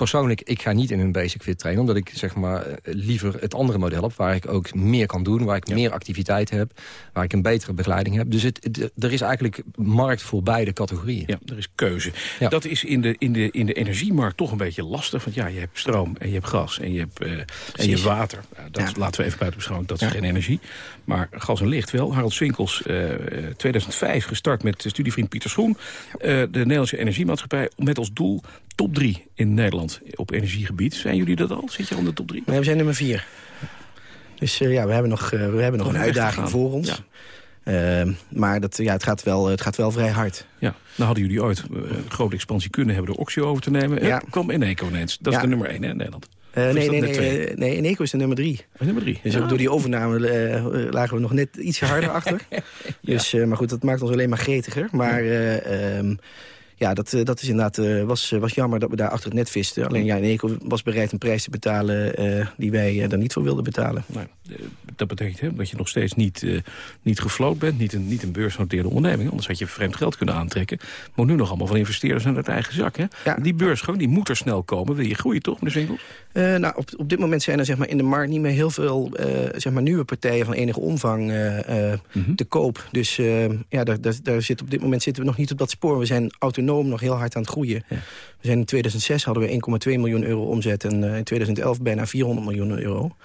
persoonlijk, ik ga niet in een basic fit trainen... omdat ik zeg maar eh, liever het andere model heb... waar ik ook meer kan doen, waar ik meer activiteit heb... waar ik een betere begeleiding heb. Dus het, het- er is eigenlijk markt voor beide categorieën. Ja, er is keuze. Dat is in de, in, de, in de energiemarkt toch een beetje lastig. Want ja, je hebt stroom en je hebt gas en je hebt, eh, en je hebt water. Nou, dat laten we even buiten beschouwing, dat is geen energie. Maar gas en licht wel. Harold Swinkels, eh, eh, 2005 gestart met studievriend Pieter Schoen. De Nederlandse Energiemaatschappij met als doel top 3 in Nederland op energiegebied. Zijn jullie dat al? Zit je al in de top 3? Nee, we zijn nummer vier. Dus eh, ja, we hebben nog, eh, we hebben nog Om een uitdaging voor ons. Ehm, maar dat, ja, het, gaat wel, het gaat wel vrij hard. Ja, nou hadden jullie ooit eh, een grote expansie kunnen hebben door Oxio over te nemen. Ja. Ja. kwam Eneco ineens. Dat is de nummer 1 in Nederland. Eh, nee, nee, nee, eh, Eneco is de nummer drie. nummer drie. Dus Ja. ook door die overname eh, lagen we nog net ietsje harder achter. (laughs) Dus, eh, maar goed, dat maakt ons alleen maar gretiger. Maar eh, ehm, ja, dat, eh, dat is inderdaad, eh, was, was jammer dat we daar achter het net visten. Alleen ja, Eneco was bereid een prijs te betalen eh, die wij eh, daar niet voor wilden betalen. Nou, eh, dat betekent hè, dat je nog steeds niet, eh, niet gefloot bent. Niet een, niet een beursgenoteerde onderneming. Anders had je vreemd geld kunnen aantrekken. Moet nu nog allemaal van investeerders aan het eigen zak. Hè? Die beursgang die moet er snel komen. Wil je groeien toch, meneer Swinkels? Eh, nou, op, op dit moment zijn er zeg maar, in de markt niet meer heel veel eh, zeg maar, nieuwe partijen van enige omvang eh, eh, te koop. Dus eh, ja, daar, daar, daar zit, op dit moment zitten we nog niet op dat spoor. We zijn autonoom nog heel hard aan het groeien. We zijn in 2006 hadden we 1,2 miljoen euro omzet en eh, in 2011 bijna 400 miljoen euro.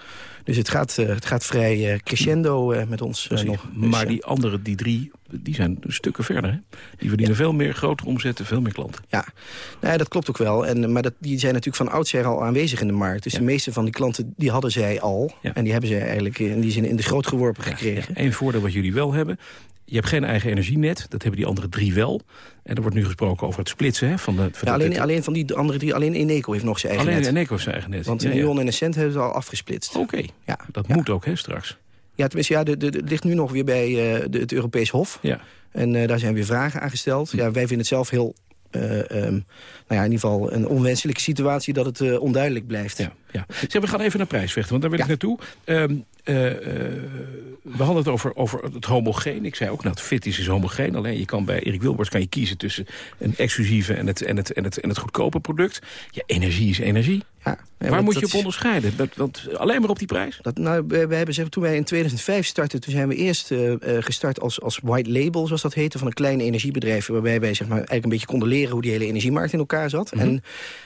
Dus het gaat, eh, het gaat vrij eh, crescendo met ons Precies. nog. Dus, maar die andere, die drie, die zijn stukken verder. Hè? Die verdienen veel meer grotere omzetten, veel meer klanten. Ja, nou ja, dat klopt ook wel. En, maar dat, die zijn natuurlijk van oudsher al aanwezig in de markt. Dus de meeste van die klanten die hadden zij al. En die hebben zij eigenlijk in die zin in de groot geworpen gekregen. Eén voordeel wat jullie wel hebben. Je hebt geen eigen energienet. Dat hebben die andere drie wel. En er wordt nu gesproken over het splitsen. Hè, van de, van Ja, de- alleen, alleen van die andere drie, alleen Eneco heeft nog zijn eigen Alleen net. Eneco heeft zijn eigen net. Want Ja, ja. En Essent hebben ze al afgesplitst. Oké, ja, dat moet ook hè, straks. Ja, tenminste, ja, de, de, de- het ligt nu nog weer bij eh, de, het Europees Hof. Ja. En eh, daar zijn weer vragen aan gesteld. Ja, wij vinden het zelf heel... eh, ehm, nou ja, in ieder geval een onwenselijke situatie dat het onduidelijk blijft. Ja, ja. Zeg, we gaan even naar prijsvechten, want daar wil ik naartoe. Ehm, eh, eh, we hadden het over, over het homogeen. Ik zei ook, nou, het fit is, is homogeen. Alleen je kan bij Erik Wilbords kan je kiezen tussen een exclusieve en het, en het, en het, en het goedkope product. Ja, energie is energie. Ja, Waar moet je op is- onderscheiden? Dat, alleen maar op die prijs? Dat, nou, we, we hebben, zeg, toen wij in 2005 startten, toen zijn we eerst eh, gestart als, als white label, zoals dat heette, van een klein energiebedrijf, waarbij wij zeg maar, eigenlijk een beetje konden leren hoe die hele energiemarkt in elkaar zat. Mhm. En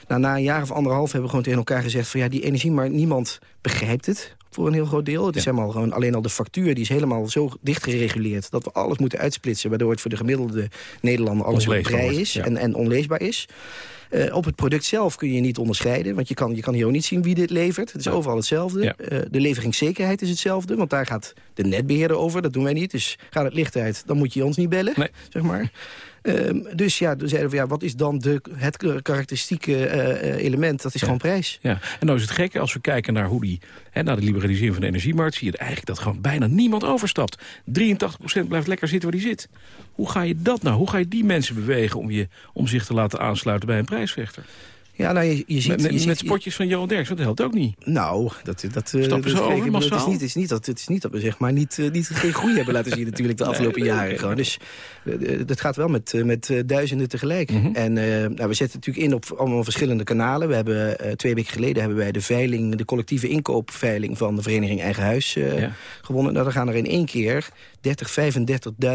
nou, na een jaar of anderhalf hebben we gewoon tegen elkaar gezegd van ja, die energiemarkt, niemand begrijpt het voor een heel groot deel. Het is helemaal gewoon alleen al de factuur, die is helemaal zo dicht gereguleerd dat we alles moeten uitsplitsen, waardoor het voor de gemiddelde Nederlander alles Onleesbaar wordt, is ja. en, en onleesbaar is. Eh, op het product zelf kun je niet onderscheiden. Want je kan, je kan hier ook niet zien wie dit levert. Het is overal hetzelfde. Ja. Eh, de leveringszekerheid is hetzelfde. Want daar gaat de netbeheerder over. Dat doen wij niet. Dus gaat het licht uit, dan moet je ons niet bellen. (laughs) Zeg maar. Ehm, dus ja, toen zeiden we, ja, wat is dan de, het karakteristieke eh, element? Dat is gewoon prijs. Ja, en nou is het gekke, als we kijken naar hoe die, hè, naar de liberalisering van de energiemarkt... zie je eigenlijk dat gewoon bijna niemand overstapt. 83% blijft lekker zitten waar die zit. Hoe ga je dat nou? Hoe ga je die mensen bewegen om, je, om zich te laten aansluiten bij een prijsvechter? Ja, nou, je, je ziet... Met, met, je ziet, met spotjes van Johan Derks, dat helpt ook niet. Nou, dat... dat eh, Stappen dat ze over, het, is niet, het, is niet dat, het is niet dat we zeg maar niet, eh, niet geen groei hebben laten zien natuurlijk de (laughs) afgelopen jaren. Gewoon. Dus eh, dat gaat wel met, met duizenden tegelijk. Mhm. En nou, we zetten natuurlijk in op allemaal verschillende kanalen. We hebben twee weken geleden hebben wij de veiling, de collectieve inkoopveiling van de vereniging Eigen Huis Ja. gewonnen. Nou, dan gaan er in één keer 30,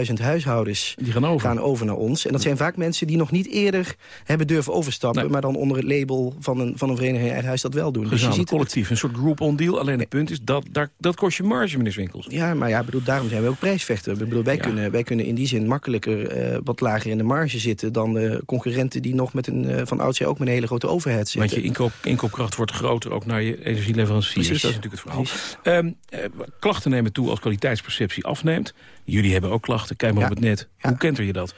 35.000 huishoudens Die gaan over. gaan over naar ons. En dat zijn vaak mensen die nog niet eerder hebben durven overstappen... maar dan onder het label van een, van een vereniging Eigen Huis dat wel doen. Dus je ziet het- collectief, een soort group-on deal. Alleen het punt is, dat, daar, dat kost je marge, meneer Winkels. Ja, maar ja, bedoel, daarom zijn we ook prijsvechter. Ik bedoel, wij, kunnen, wij kunnen in die zin makkelijker eh, wat lager in de marge zitten... dan de concurrenten die nog met een, eh, van oudsher ook met een hele grote overhead zitten. Want je inkoop, inkoopkracht wordt groter, ook naar je energieleveranciers. Precies. Dat is natuurlijk het verhaal. Ehm, eh, klachten nemen toe als kwaliteitsperceptie afneemt. Jullie hebben ook klachten, kijk maar Ja. op het net. Hoe kent er je dat?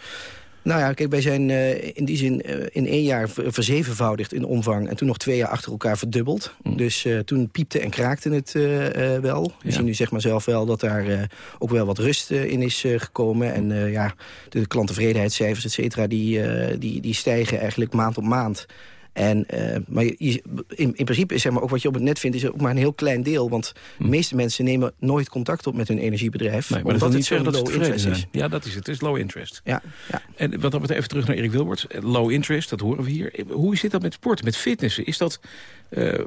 Nou ja, kijk, wij zijn eh, in die zin eh, in één jaar ver- verzevenvoudigd in omvang... en toen nog twee jaar achter elkaar verdubbeld. Dus eh, toen piepte en kraakte het wel. We. Ja. zien nu zeg maar zelf wel dat daar ook wel wat rust in is gekomen. En ja, de klanttevredenheidscijfers, et cetera, die, die, die stijgen eigenlijk maand op maand. En, eh, maar je, in, in principe is zeg maar, ook wat je op het net vindt... is ook maar een heel klein deel. Want de meeste mensen nemen nooit contact op met hun energiebedrijf. Hm. Nee, maar dat wil niet zeggen dat ze tevreden zijn. is. Ja, dat is het. Het is low interest. Ja, ja. En wat dat betreft even terug naar Erik Wilbert. Low interest, dat horen we hier. Hoe zit dat met sporten, met fitnessen? Is dat, eh,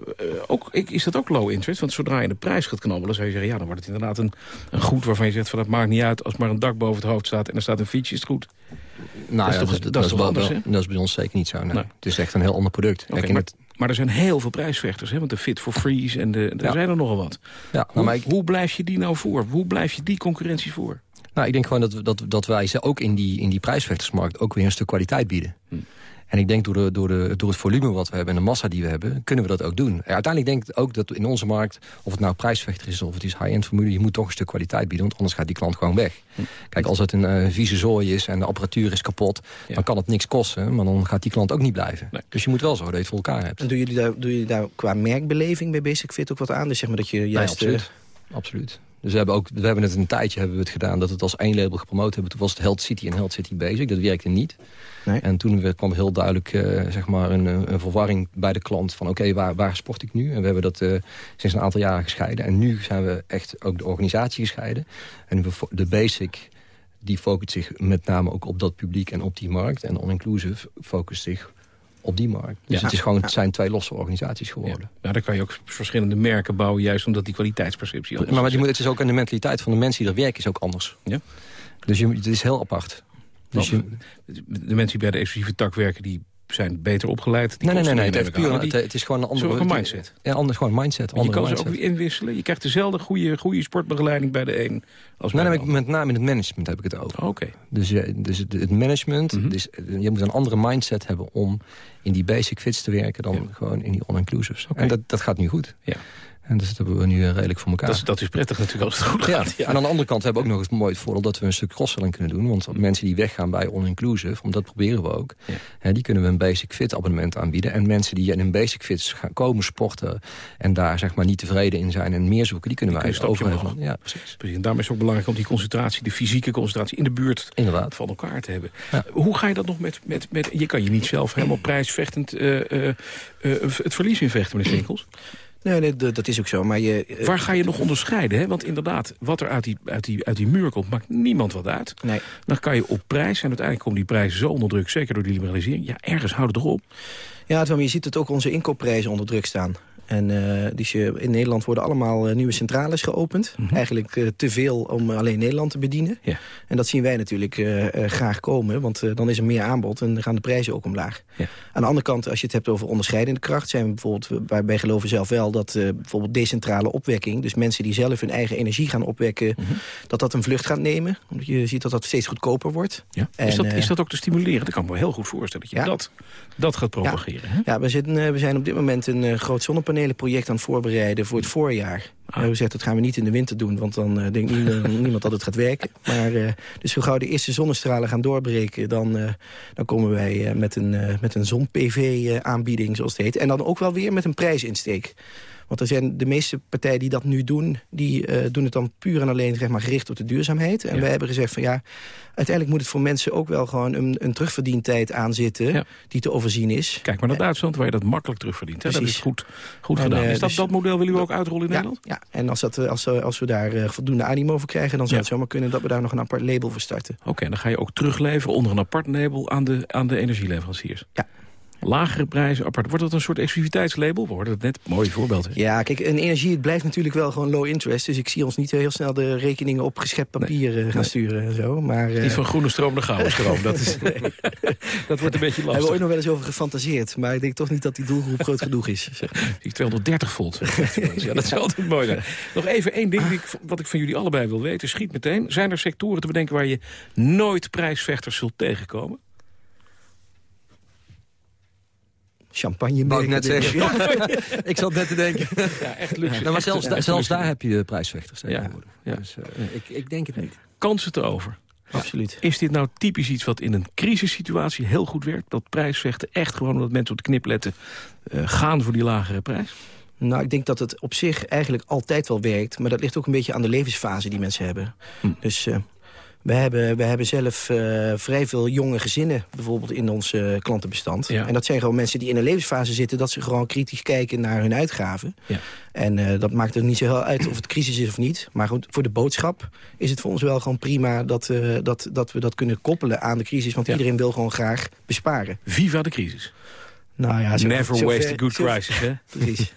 ook, is dat ook low interest? Want zodra je de prijs gaat knabbelen, zou je zeggen... ja, dan wordt het inderdaad een, een goed waarvan je zegt... van dat maakt niet uit als maar een dak boven het hoofd staat... en er staat een fiets, is het goed. Nou dat ja, is toch, dat, dat is toch wel- anders, hè? wel- dat is bij ons zeker niet zo. Nee. Nee. Het is echt een heel ander product. Maar, het- maar er zijn heel veel prijsvechters, hè? want de Fit for Freeze en de, er Ja. zijn er nogal wat. ja, Hoe, nou, maar ik, hoe blijf je die nou voor? Hoe blijf je die concurrentie voor? nou, ik denk gewoon dat, we- dat, dat wij ze ook in die, in die prijsvechtersmarkt... ook weer een stuk kwaliteit bieden. Hm. En ik denk door, de, door, de, door het volume wat we hebben en de massa die we hebben... kunnen we dat ook doen. En uiteindelijk denk ik ook dat in onze markt... of het nou prijsvechter is of het is high-end formule... je moet toch een stuk kwaliteit bieden, want anders gaat die klant gewoon weg. Hm. Kijk, als het een eh, vieze zooi is en de apparatuur is kapot... dan kan het niks kosten, maar dan gaat die klant ook niet blijven. Dus je moet wel zorgen dat je het voor elkaar hebt. En doen jullie, daar, doen jullie daar qua merkbeleving bij Basic Fit ook wat aan? Dus zeg maar dat je juist... Nee, eh, absoluut. absoluut. Dus we hebben, ook, we hebben het een tijdje hebben we het gedaan dat het als één label gepromoot hebben. Toen was het Health City en Health City Basic. Dat werkte niet. Nee. En toen werd- kwam heel duidelijk eh, zeg maar een, eh, een verwarring bij de klant. Van oké, waar, waar sport ik nu? En we hebben dat eh, sinds een aantal jaren gescheiden. En nu zijn we echt ook de organisatie gescheiden. En we de Basic die focust zich met name ook op dat publiek en op die markt. En On-Inclusive focust zich op die markt. Dus Ja. het, is gewoon, het zijn twee losse organisaties geworden. Ja, dan kan je ook verschillende merken bouwen... juist omdat die kwaliteitsperceptie anders Maar, maar die moet, het is ook aan de mentaliteit van de mensen die er werken is ook anders. Ja. Dus je, het is heel apart. Dus je, De mensen die bij de exclusieve tak werken... die zijn beter opgeleid. Die nee, nee, nee, nee. Het, meer, heeft neem ik puur, aan. Maar het, het is gewoon een andere... Een mindset. Ja, anders gewoon mindset. Maar je andere kan ze ook weer inwisselen. Je krijgt dezelfde goede, goede sportbegeleiding bij de een als bij Nee, de ik- met name in het management heb ik het over. Oké. Dus, dus het, management, Mhm. dus, eh, je moet een andere mindset hebben om in die basic fits te werken dan gewoon in die on-inclusives. En dat, dat gaat nu goed. Ja. En dus dat hebben we nu eh, redelijk voor elkaar. Dat is, dat is prettig natuurlijk als het goed Ja. gaat. Ja. En aan de andere kant hebben we ook nog eens mooi het voordeel dat we een stuk cross-selling kunnen doen. Want mensen die weggaan bij on-inclusive, dat proberen we ook. Hè, die kunnen we een basic fit abonnement aanbieden. En mensen die in een basic fit gaan komen sporten en daar zeg maar niet tevreden in zijn en meer zoeken, die kunnen Die wij kun overhevelen. Ja, precies. Precies. En daarom is het ook belangrijk om die concentratie, de fysieke concentratie in de buurt Inderdaad. van elkaar te hebben. Hoe ga je dat nog met, met, met... Je kan je niet zelf helemaal prijsvechtend eh, eh, het verlies invechten, meneer Swinkels. Nee, dat is ook zo. Maar je, eh, Waar ga je nog onderscheiden? Hè? Want inderdaad, wat er uit die, uit, die, uit die muur komt, maakt niemand wat uit. Nee. Dan kan je op prijs, en uiteindelijk komen die prijzen zo onder druk... zeker door die liberalisering. Ja, ergens houdt het erop. Ja, terwijl je ziet dat ook onze inkoopprijzen onder druk staan. En eh, dus je, in Nederland worden allemaal eh, nieuwe centrales geopend. Eigenlijk eh, te veel om alleen Nederland te bedienen. Ja. En dat zien wij natuurlijk graag komen. Want dan is er meer aanbod en dan gaan de prijzen ook omlaag. Ja. Aan de andere kant, als je het hebt over onderscheidende kracht... zijn we bijvoorbeeld, wij geloven zelf wel dat bijvoorbeeld decentrale opwekking... dus mensen die zelf hun eigen energie gaan opwekken... dat dat een vlucht gaat nemen. Omdat je ziet dat dat steeds goedkoper wordt. Ja. En, is, dat, is dat ook te stimuleren? Dat kan ik me heel goed voorstellen dat je dat, dat gaat propageren. hè? Ja, we, zitten, we zijn op dit moment een eh, groot zonnepanelenproject aan het voorbereiden voor het voorjaar. Ah. Uh, zegt, dat gaan we niet in de winter doen, want dan uh, denkt niemand, (laughs) niemand, dat het gaat werken. Maar uh, dus zo gauw de eerste zonnestralen gaan doorbreken... dan, dan komen wij met een, met een zon-PV-aanbieding, zoals het heet. En dan ook wel weer met een prijsinsteek. Want er zijn de meeste partijen die dat nu doen... die uh, doen het dan puur en alleen zeg maar, gericht op de duurzaamheid. En ja. wij hebben gezegd van ja, uiteindelijk moet het voor mensen ook wel gewoon een, een terugverdientijd aanzitten... Ja. die te overzien is. Kijk maar naar Duitsland, waar je dat makkelijk terugverdient. Hè? Dat is goed, goed en, gedaan. Is dat, dus, dat model willen u ook uitrollen in ja, Nederland? Ja, en als, dat, als, als we daar uh, voldoende animo voor krijgen... dan zou het zomaar kunnen dat we daar nog een apart label voor starten. Oké, okay, dan ga je ook terugleveren onder een apart label aan de, aan de energieleveranciers. Ja. Lagere prijzen, apart. Wordt dat een soort exclusiviteitslabel? We hoorden het net, mooi voorbeeld. Hè? Ja, kijk, en energie het blijft natuurlijk wel gewoon low interest. Dus ik zie ons niet heel snel de rekeningen op geschept papier nee, gaan nee. sturen en zo. Maar, uh... Niet van groene stroom naar gouden stroom. dat, is, (laughs) (laughs) dat wordt een beetje lastig. Daar hebben we ooit nog wel eens over gefantaseerd. Maar ik denk toch niet dat die doelgroep groot genoeg is. (laughs) Die 230 volt. ja, dat is altijd mooi. Nog even één ding ik, wat ik van jullie allebei wil weten. Schiet meteen. Zijn er sectoren te bedenken waar je nooit prijsvechters zult tegenkomen? Champagne ik net zeggen. Ja. (laughs) ik zat net te denken. Ja, echt luxe. Nou, maar zelfs, zelfs daar heb je prijsvechters tegenwoordig. Ja. Dus, uh, ik, ik denk het niet. Kansen te over. Absoluut. Is dit nou typisch iets wat in een crisissituatie heel goed werkt? Dat prijsvechten echt gewoon omdat mensen op de knip letten... Uh, gaan voor die lagere prijs? Nou, ik denk dat het op zich eigenlijk altijd wel werkt. Maar dat ligt ook een beetje aan de levensfase die mensen hebben. Hm. Dus... Uh, we hebben, we hebben zelf uh, vrij veel jonge gezinnen bijvoorbeeld in ons uh, klantenbestand. Ja. En dat zijn gewoon mensen die in een levensfase zitten... dat ze gewoon kritisch kijken naar hun uitgaven. Ja. En uh, dat maakt er niet zo heel uit of het crisis is of niet. Maar goed, voor de boodschap is het voor ons wel gewoon prima... dat, dat, dat we dat kunnen koppelen aan de crisis. Want Ja. iedereen wil gewoon graag besparen. Viva de crisis. Nou ja, zo- Never zo waste a good zo- crisis, hè? (laughs) Precies.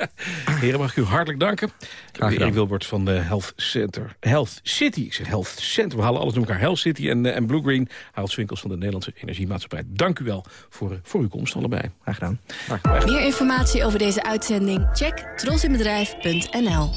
(laughs) Heren, mag ik u hartelijk danken. gedaan. Erik Wilbert van de Health Center. Health City, ik zeg Health Center. We halen alles door elkaar. Health City en, eh, en Blue Green. Harold Swinkels van de Nederlandse Energiemaatschappij. Dank u wel voor, eh, voor uw komst allebei. Graag gedaan. Meer informatie over deze uitzending? Check trosinbedrijf.nl.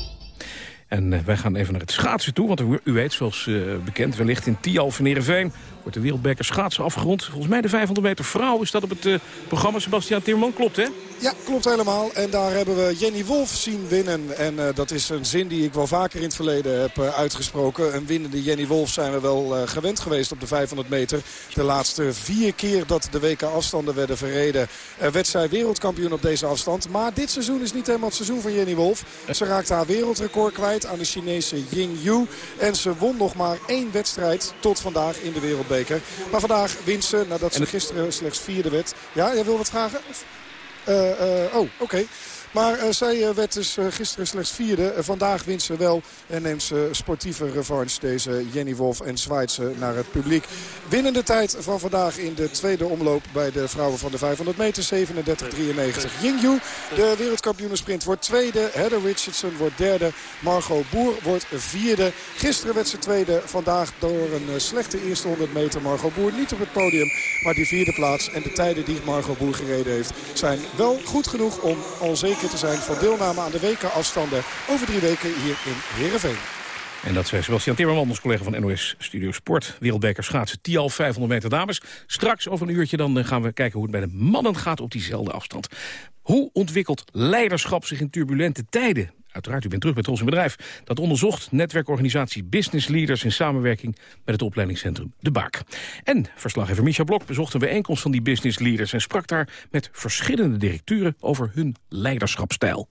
En eh, wij gaan even naar het schaatsen toe. Want u, weet, zoals eh, bekend, wellicht in Tialf in Heerenveen... wordt de wereldbeker schaatsen afgerond. Volgens mij de 500 meter vrouw is dat op het eh, programma. Sebastian Timmerman, klopt hè? Ja, klopt helemaal. En daar hebben we Jenny Wolf zien winnen. En eh, dat is een zin die ik wel vaker in het verleden heb eh, uitgesproken. Een winnende Jenny Wolf zijn we wel gewend geweest op de 500 meter. De laatste vier keer dat de WK afstanden werden verreden... werd zij wereldkampioen op deze afstand. Maar dit seizoen is niet helemaal het seizoen van Jenny Wolf. Ze raakte haar wereldrecord kwijt aan de Chinese Ying Yu. En ze won nog maar één wedstrijd tot vandaag in de wereldbeker. Maar vandaag wint ze nadat ze gisteren slechts vierde werd. Ja, jij wil wat vragen? Eh, eh, oh, oké. Maar eh, zij eh, werd dus eh, gisteren slechts vierde. Vandaag wint ze wel en neemt ze sportieve revanche. Deze Jenny Wolf en zwaait ze naar het publiek. Winnende tijd van vandaag in de tweede omloop bij de vrouwen van de 500 meter. 37-93. Yingyu, de wereldkampioenensprint, wordt tweede. Heather Richardson wordt derde. Margot Boer wordt vierde. Gisteren werd ze tweede. Vandaag door een slechte eerste 100 meter. Margot Boer niet op het podium, maar die vierde plaats. En de tijden die Margot Boer gereden heeft zijn wel goed genoeg om al te zijn van deelname aan de WK-afstanden over drie weken hier in Heerenveen. En dat zei Sebastian Timmerman, ons collega van NOS Studio Sport. Wereldbeker schaatsen, Tial 500 meter dames. Straks over een uurtje dan eh, gaan we kijken hoe het bij de mannen gaat op diezelfde afstand. Hoe ontwikkelt leiderschap zich in turbulente tijden? Uiteraard, u bent terug met ons in bedrijf. Dat onderzocht netwerkorganisatie Business Leaders... in samenwerking met het opleidingscentrum De Baak. En verslaggever Micha Blok bezocht een bijeenkomst van die Business Leaders... en sprak daar met verschillende directeuren over hun leiderschapstijl.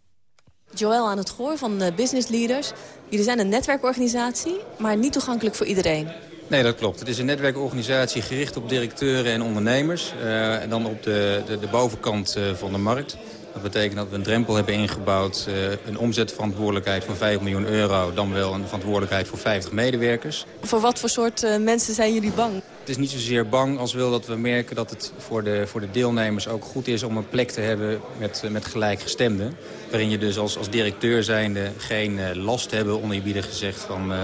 Joël aan het Goor van eh, Business Leaders. Jullie zijn een netwerkorganisatie, maar niet toegankelijk voor iedereen. Nee, dat klopt. Het is een netwerkorganisatie gericht op directeuren en ondernemers. eh, en dan op de, de, bovenkant eh, van de markt. Dat betekent dat we een drempel hebben ingebouwd. eh, een omzetverantwoordelijkheid van 5 miljoen euro. Dan wel een verantwoordelijkheid voor 50 medewerkers. Voor wat voor soort eh, mensen zijn jullie bang? Het is niet zozeer bang als wel dat we merken dat het voor de, voor de deelnemers ook goed is... om een plek te hebben met, eh, met gelijkgestemden. Waarin je dus als, als directeur zijnde geen last hebben, oneerbiedig gezegd... van, eh,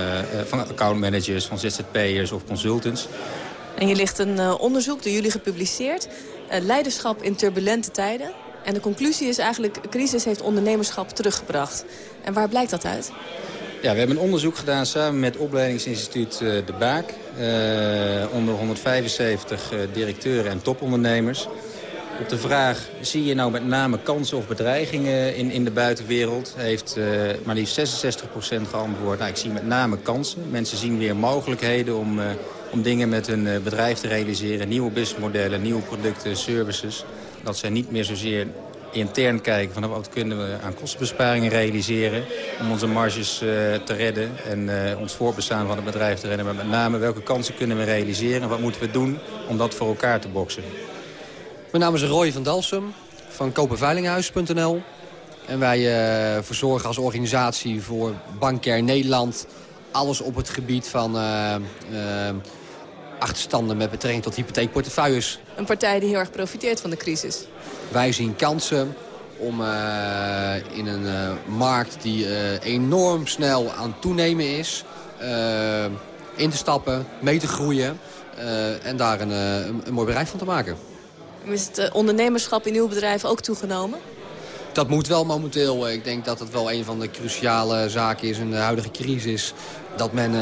van accountmanagers, van ZZP'ers of consultants. En hier ligt een onderzoek door jullie gepubliceerd. leiderschap in turbulente tijden. En de conclusie is eigenlijk, crisis heeft ondernemerschap teruggebracht. En waar blijkt dat uit? Ja, we hebben een onderzoek gedaan samen met opleidingsinstituut eh, De Baak. eh, onder 175 eh, directeuren en topondernemers. Op de vraag, zie je nou met name kansen of bedreigingen in, in de buitenwereld... heeft maar liefst 66% geantwoord, nou, ik zie met name kansen. Mensen zien weer mogelijkheden om, om dingen met hun bedrijf te realiseren. Nieuwe businessmodellen, nieuwe producten, services. Dat zij niet meer zozeer intern kijken van wat kunnen we aan kostenbesparingen realiseren... om onze marges uh, te redden en uh, ons voorbestaan van het bedrijf te redden. Maar met name welke kansen kunnen we realiseren en wat moeten we doen om dat voor elkaar te boksen. Mijn naam is Roy van Dalsum van kopenveilinghuis.nl. En wij uh, verzorgen als organisatie voor Bankair Nederland... alles op het gebied van achterstanden met betrekking tot hypotheekportefeuilles. Een partij die heel erg profiteert van de crisis. Wij zien kansen om in een markt die enorm snel aan het toenemen is... in te stappen, mee te groeien en daar een, een, een mooi bedrijf van te maken. Is het ondernemerschap in uw bedrijf ook toegenomen? Dat moet wel momenteel. Ik denk dat het wel een van de cruciale zaken is in de huidige crisis. Dat men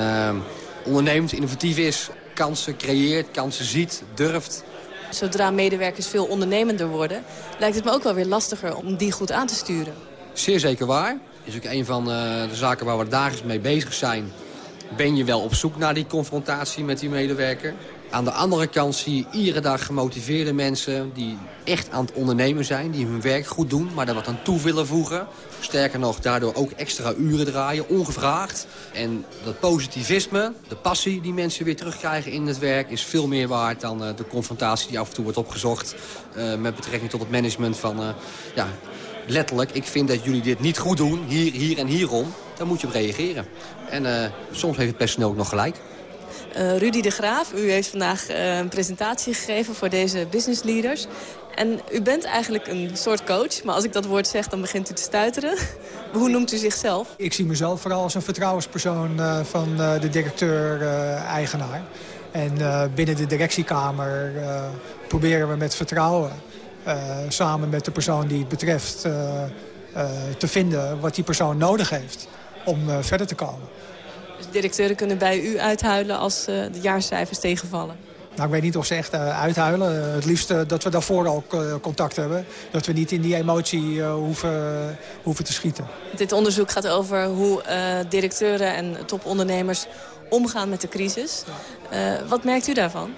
onderneemt, innovatief is, kansen creëert, kansen ziet, durft. Zodra medewerkers veel ondernemender worden... lijkt het me ook wel weer lastiger om die goed aan te sturen. Zeer zeker waar. is ook een van uh, de zaken waar we dagelijks mee bezig zijn. Ben je wel op zoek naar die confrontatie met die medewerker? Aan de andere kant zie je iedere dag gemotiveerde mensen... die echt aan het ondernemen zijn, die hun werk goed doen... maar daar wat aan toe willen voegen. Sterker nog, daardoor ook extra uren draaien, ongevraagd. En dat positivisme, de passie die mensen weer terugkrijgen in het werk... is veel meer waard dan uh, de confrontatie die af en toe wordt opgezocht... Uh, met betrekking tot het management van... Uh, ja, letterlijk, ik vind dat jullie dit niet goed doen, hier, hier en hierom. Dan moet je op reageren. En soms heeft het personeel ook nog gelijk. Uh, Rudy de Graaf, u heeft vandaag uh, een presentatie gegeven voor deze business leaders. En u bent eigenlijk een soort coach, maar als ik dat woord zeg, dan begint u te stuiteren. (laughs) Hoe noemt u zichzelf? Ik zie mezelf vooral als een vertrouwenspersoon uh, van de directeur-eigenaar. en binnen de directiekamer proberen we met vertrouwen, samen met de persoon die het betreft, te vinden wat die persoon nodig heeft om verder te komen. Dus directeuren kunnen bij u uithuilen als uh, de jaarcijfers tegenvallen? Nou, ik weet niet of ze echt uh, uithuilen. het liefst uh, dat we daarvoor ook contact hebben. Dat we niet in die emotie hoeven, hoeven te schieten. Dit onderzoek gaat over hoe directeuren en topondernemers omgaan met de crisis. wat merkt u daarvan?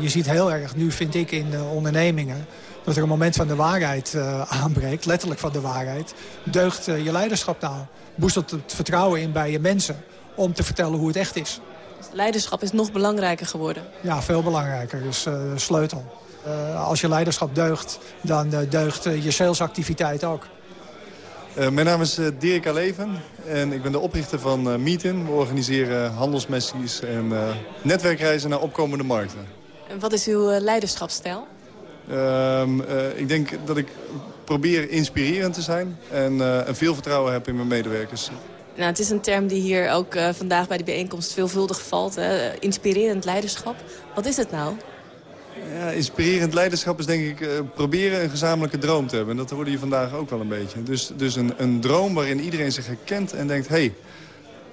Je ziet heel erg nu, vind ik, in de ondernemingen dat er een moment van de waarheid aanbreekt, letterlijk van de waarheid, deugt je leiderschap nou. Boezelt het vertrouwen in bij je mensen om te vertellen hoe het echt is. Dus leiderschap is nog belangrijker geworden? Ja, veel belangrijker. Dus uh, sleutel. als je leiderschap deugt, dan deugt je salesactiviteit ook. Uh, mijn naam is uh, Dirk Aleven en ik ben de oprichter van uh, Meetin. We organiseren handelsmessies en netwerkreizen naar opkomende markten. En wat is uw leiderschapsstijl? Um, ik denk dat ik probeer inspirerend te zijn en, en veel vertrouwen heb in mijn medewerkers. Nou, het is een term die hier ook uh, vandaag bij de bijeenkomst veelvuldig valt. Hè? Inspirerend leiderschap. Wat is het nou? Inspirerend leiderschap is denk ik uh, proberen een gezamenlijke droom te hebben. En dat hoorde je vandaag ook wel een beetje. Dus, dus een, een droom waarin iedereen zich herkent en denkt... hey,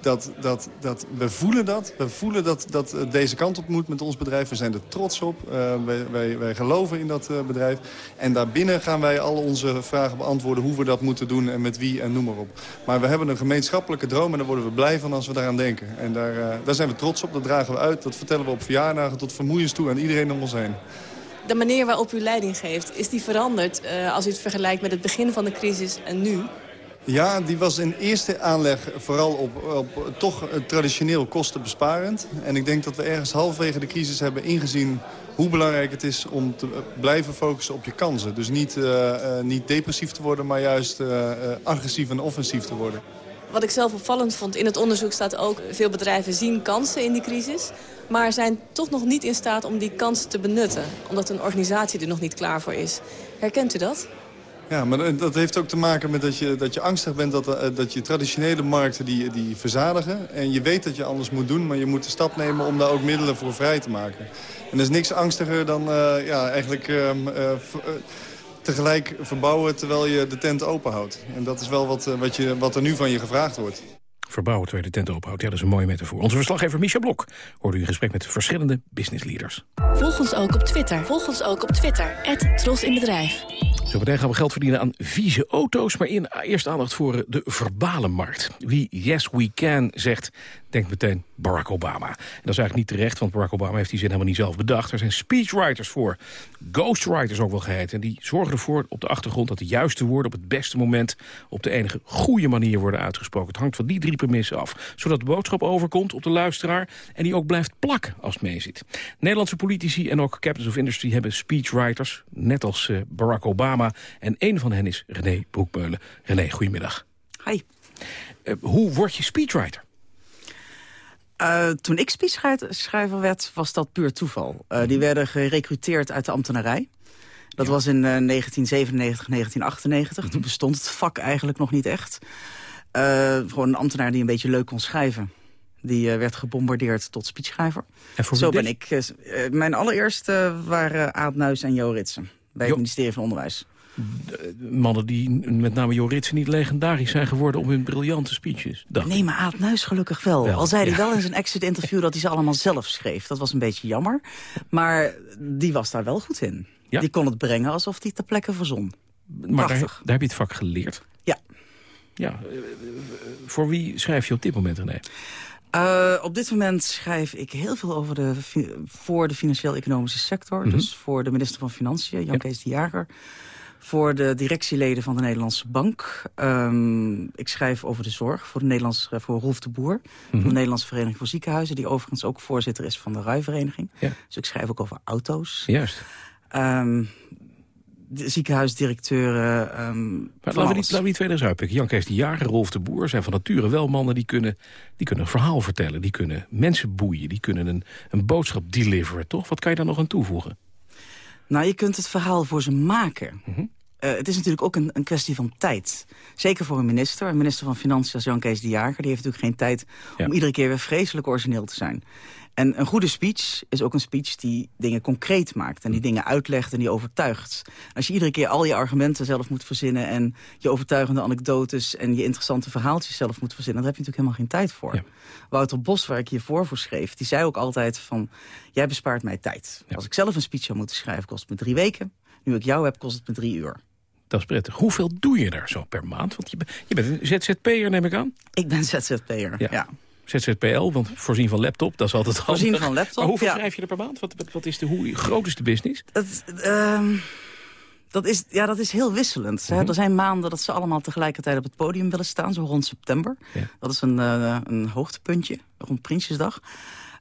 dat, dat, dat, we voelen dat. We voelen dat, dat het deze kant op moet met ons bedrijf. We zijn er trots op. Uh, wij, wij, wij geloven in dat uh, bedrijf. En daarbinnen gaan wij al onze vragen beantwoorden... hoe we dat moeten doen en met wie en noem maar op. Maar we hebben een gemeenschappelijke droom... en daar worden we blij van als we daaraan denken. En daar, daar zijn we trots op. Dat dragen we uit. Dat vertellen we op verjaardagen tot vermoeiens toe aan iedereen om ons heen. De manier waarop u leiding geeft, is die veranderd... als u het vergelijkt met het begin van de crisis en nu? Ja, die was in eerste aanleg vooral op, op toch traditioneel kostenbesparend. En ik denk dat we ergens halverwege de crisis hebben ingezien hoe belangrijk het is om te blijven focussen op je kansen. Dus niet, uh, uh, niet depressief te worden, maar juist uh, agressief en offensief te worden. Wat ik zelf opvallend vond, in het onderzoek staat ook... veel bedrijven zien kansen in die crisis... maar zijn toch nog niet in staat om die kansen te benutten. Omdat een organisatie er nog niet klaar voor is. Herkent u dat? Ja, maar dat heeft ook te maken met dat je, dat je angstig bent dat, dat je traditionele markten die, die verzadigen. En je weet dat je alles moet doen, maar je moet de stap nemen om daar ook middelen voor vrij te maken. En er is niks angstiger dan uh, ja, eigenlijk uh, uh, tegelijk verbouwen terwijl je de tent open houdt. En dat is wel wat, wat, je, wat er nu van je gevraagd wordt. verbouwen terwijl de tent openhoudt. Ja, dat is een mooie metafoor. Onze verslaggever Micha Blok hoorde u in gesprek met verschillende business leaders. Volg ons ook op Twitter. Volg ons ook op Twitter. Tros in Bedrijf. Zo meteen gaan we geld verdienen aan vieze auto's... maar in, eerst aandacht voor de verbalenmarkt. Wie yes we can zegt, denkt meteen Barack Obama. En dat is eigenlijk niet terecht, want Barack Obama heeft die zin helemaal niet zelf bedacht. Er zijn speechwriters voor, ghostwriters ook wel geheet. En die zorgen ervoor op de achtergrond dat de juiste woorden... op het beste moment op de enige goede manier worden uitgesproken. Het hangt van die drie premissen af. Zodat de boodschap overkomt op de luisteraar... en die ook blijft plakken als het meezit. Nederlandse politici en ook captains of industry hebben speechwriters... net als uh, Barack Obama. En een van hen is René Broekmeulen. René, goedemiddag. Hi. Uh, hoe word je speechwriter? Uh, toen ik speechschrijver werd, was dat puur toeval. Uh, die werden gerecruiteerd uit de ambtenarij. Dat ja. was in uh, 1997, 1998. Mm -hmm. Toen bestond het vak eigenlijk nog niet echt. gewoon een ambtenaar die een beetje leuk kon schrijven. Die werd gebombardeerd tot speechschrijver. Zo ben ik. mijn allereerste waren Aad Nuis en Jo Ritsen. Bij het ministerie van Onderwijs mannen die met name Joritsen niet legendarisch zijn geworden... om hun briljante speeches. Nee, maar Aad Nuis gelukkig wel. wel Al zei ja. hij wel in zijn exit-interview dat hij ze allemaal zelf schreef. Dat was een beetje jammer. Maar die was daar wel goed in. Ja. Die kon het brengen alsof hij ter plekke verzon. Maar daar, daar, heb je het vak geleerd? Ja. ja. Voor wie schrijf je op dit moment, René? Uh, op dit moment schrijf ik heel veel over de, voor de financieel-economische sector. Mm -hmm. Dus voor de minister van Financiën, Jan ja. Kees de Jager voor de directieleden van de Nederlandse Bank. Um, ik schrijf over de zorg voor, de Nederlandse, voor Rolf de Boer... Mm -hmm. van de Nederlandse Vereniging voor Ziekenhuizen... die overigens ook voorzitter is van de Rijvereniging. Ja. Dus ik schrijf ook over auto's. Juist. Um, de ziekenhuisdirecteuren. Um, maar laten we, die, laten we die twee eens uitpikken. Jan Kees de Jager, Rolf de Boer zijn van nature wel mannen... die kunnen, die kunnen een verhaal vertellen, die kunnen mensen boeien... die kunnen een, een boodschap deliveren, toch? Wat kan je daar nog aan toevoegen? Nou, je kunt het verhaal voor ze maken. Mm -hmm. uh, het is natuurlijk ook een, een, kwestie van tijd. Zeker voor een minister. Een minister van Financiën als Jan Kees de Jager... die heeft natuurlijk geen tijd ja. om iedere keer weer vreselijk origineel te zijn. En een goede speech is ook een speech die dingen concreet maakt... en die dingen uitlegt en die overtuigt. Als je iedere keer al je argumenten zelf moet verzinnen... en je overtuigende anekdotes en je interessante verhaaltjes zelf moet verzinnen... dan heb je natuurlijk helemaal geen tijd voor. Ja. Wouter Bos, waar ik hiervoor voor schreef, die zei ook altijd van... jij bespaart mij tijd. Ja. Als ik zelf een speech zou moeten schrijven, kost het me drie weken. Nu ik jou heb, kost het me drie uur. Dat is prettig. Hoeveel doe je daar zo per maand? Want je, je bent een ZZP'er, neem ik aan? Ik ben ZZP'er, ja. ja. ZZPL, want voorzien van laptop, dat is altijd handig. Voorzien van laptop, Maar hoeveel ja. schrijf je er per maand? Wat, wat is de, hoe groot is de business? Het, dat, is, ja, dat is heel wisselend. -hmm. Er zijn maanden dat ze allemaal tegelijkertijd op het podium willen staan, zo rond september. Ja. Dat is een, uh, een hoogtepuntje, rond Prinsjesdag.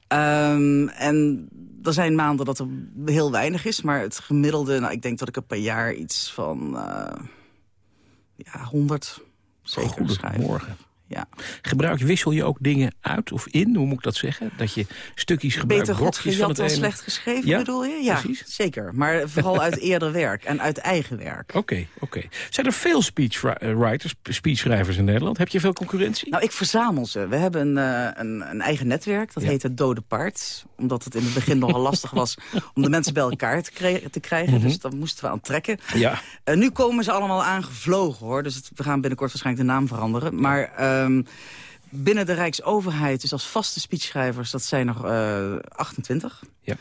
Um, en er zijn maanden dat er heel weinig is, maar het gemiddelde... Nou, ik denk dat ik er per jaar iets van uh, ja, 100 zeker schrijf. morgen. Ja. Gebruik, wissel je ook dingen uit of in? Hoe moet ik dat zeggen? Dat je stukjes gebruikt, Beter goed gejat dan slecht geschreven, ja? bedoel je? Ja, Precies. zeker. Maar vooral uit eerder werk en uit eigen werk. (laughs) Oké, okay, oké. Okay. Zijn er veel speechwriters, speechschrijvers in Nederland? Heb je veel concurrentie? Nou, ik verzamel ze. We hebben een, uh, een, een eigen netwerk, dat ja. heet het Dode Paard. Omdat het in het begin nogal (laughs) lastig was om de mensen bij elkaar te, krijgen. Mm -hmm. Dus dat moesten we aantrekken. Ja. Uh, nu komen ze allemaal aangevlogen, hoor. Dus het, we gaan binnenkort waarschijnlijk de naam veranderen. Maar... Um, binnen de Rijksoverheid, dus als vaste speechschrijvers, dat zijn er uh, 28. Ja.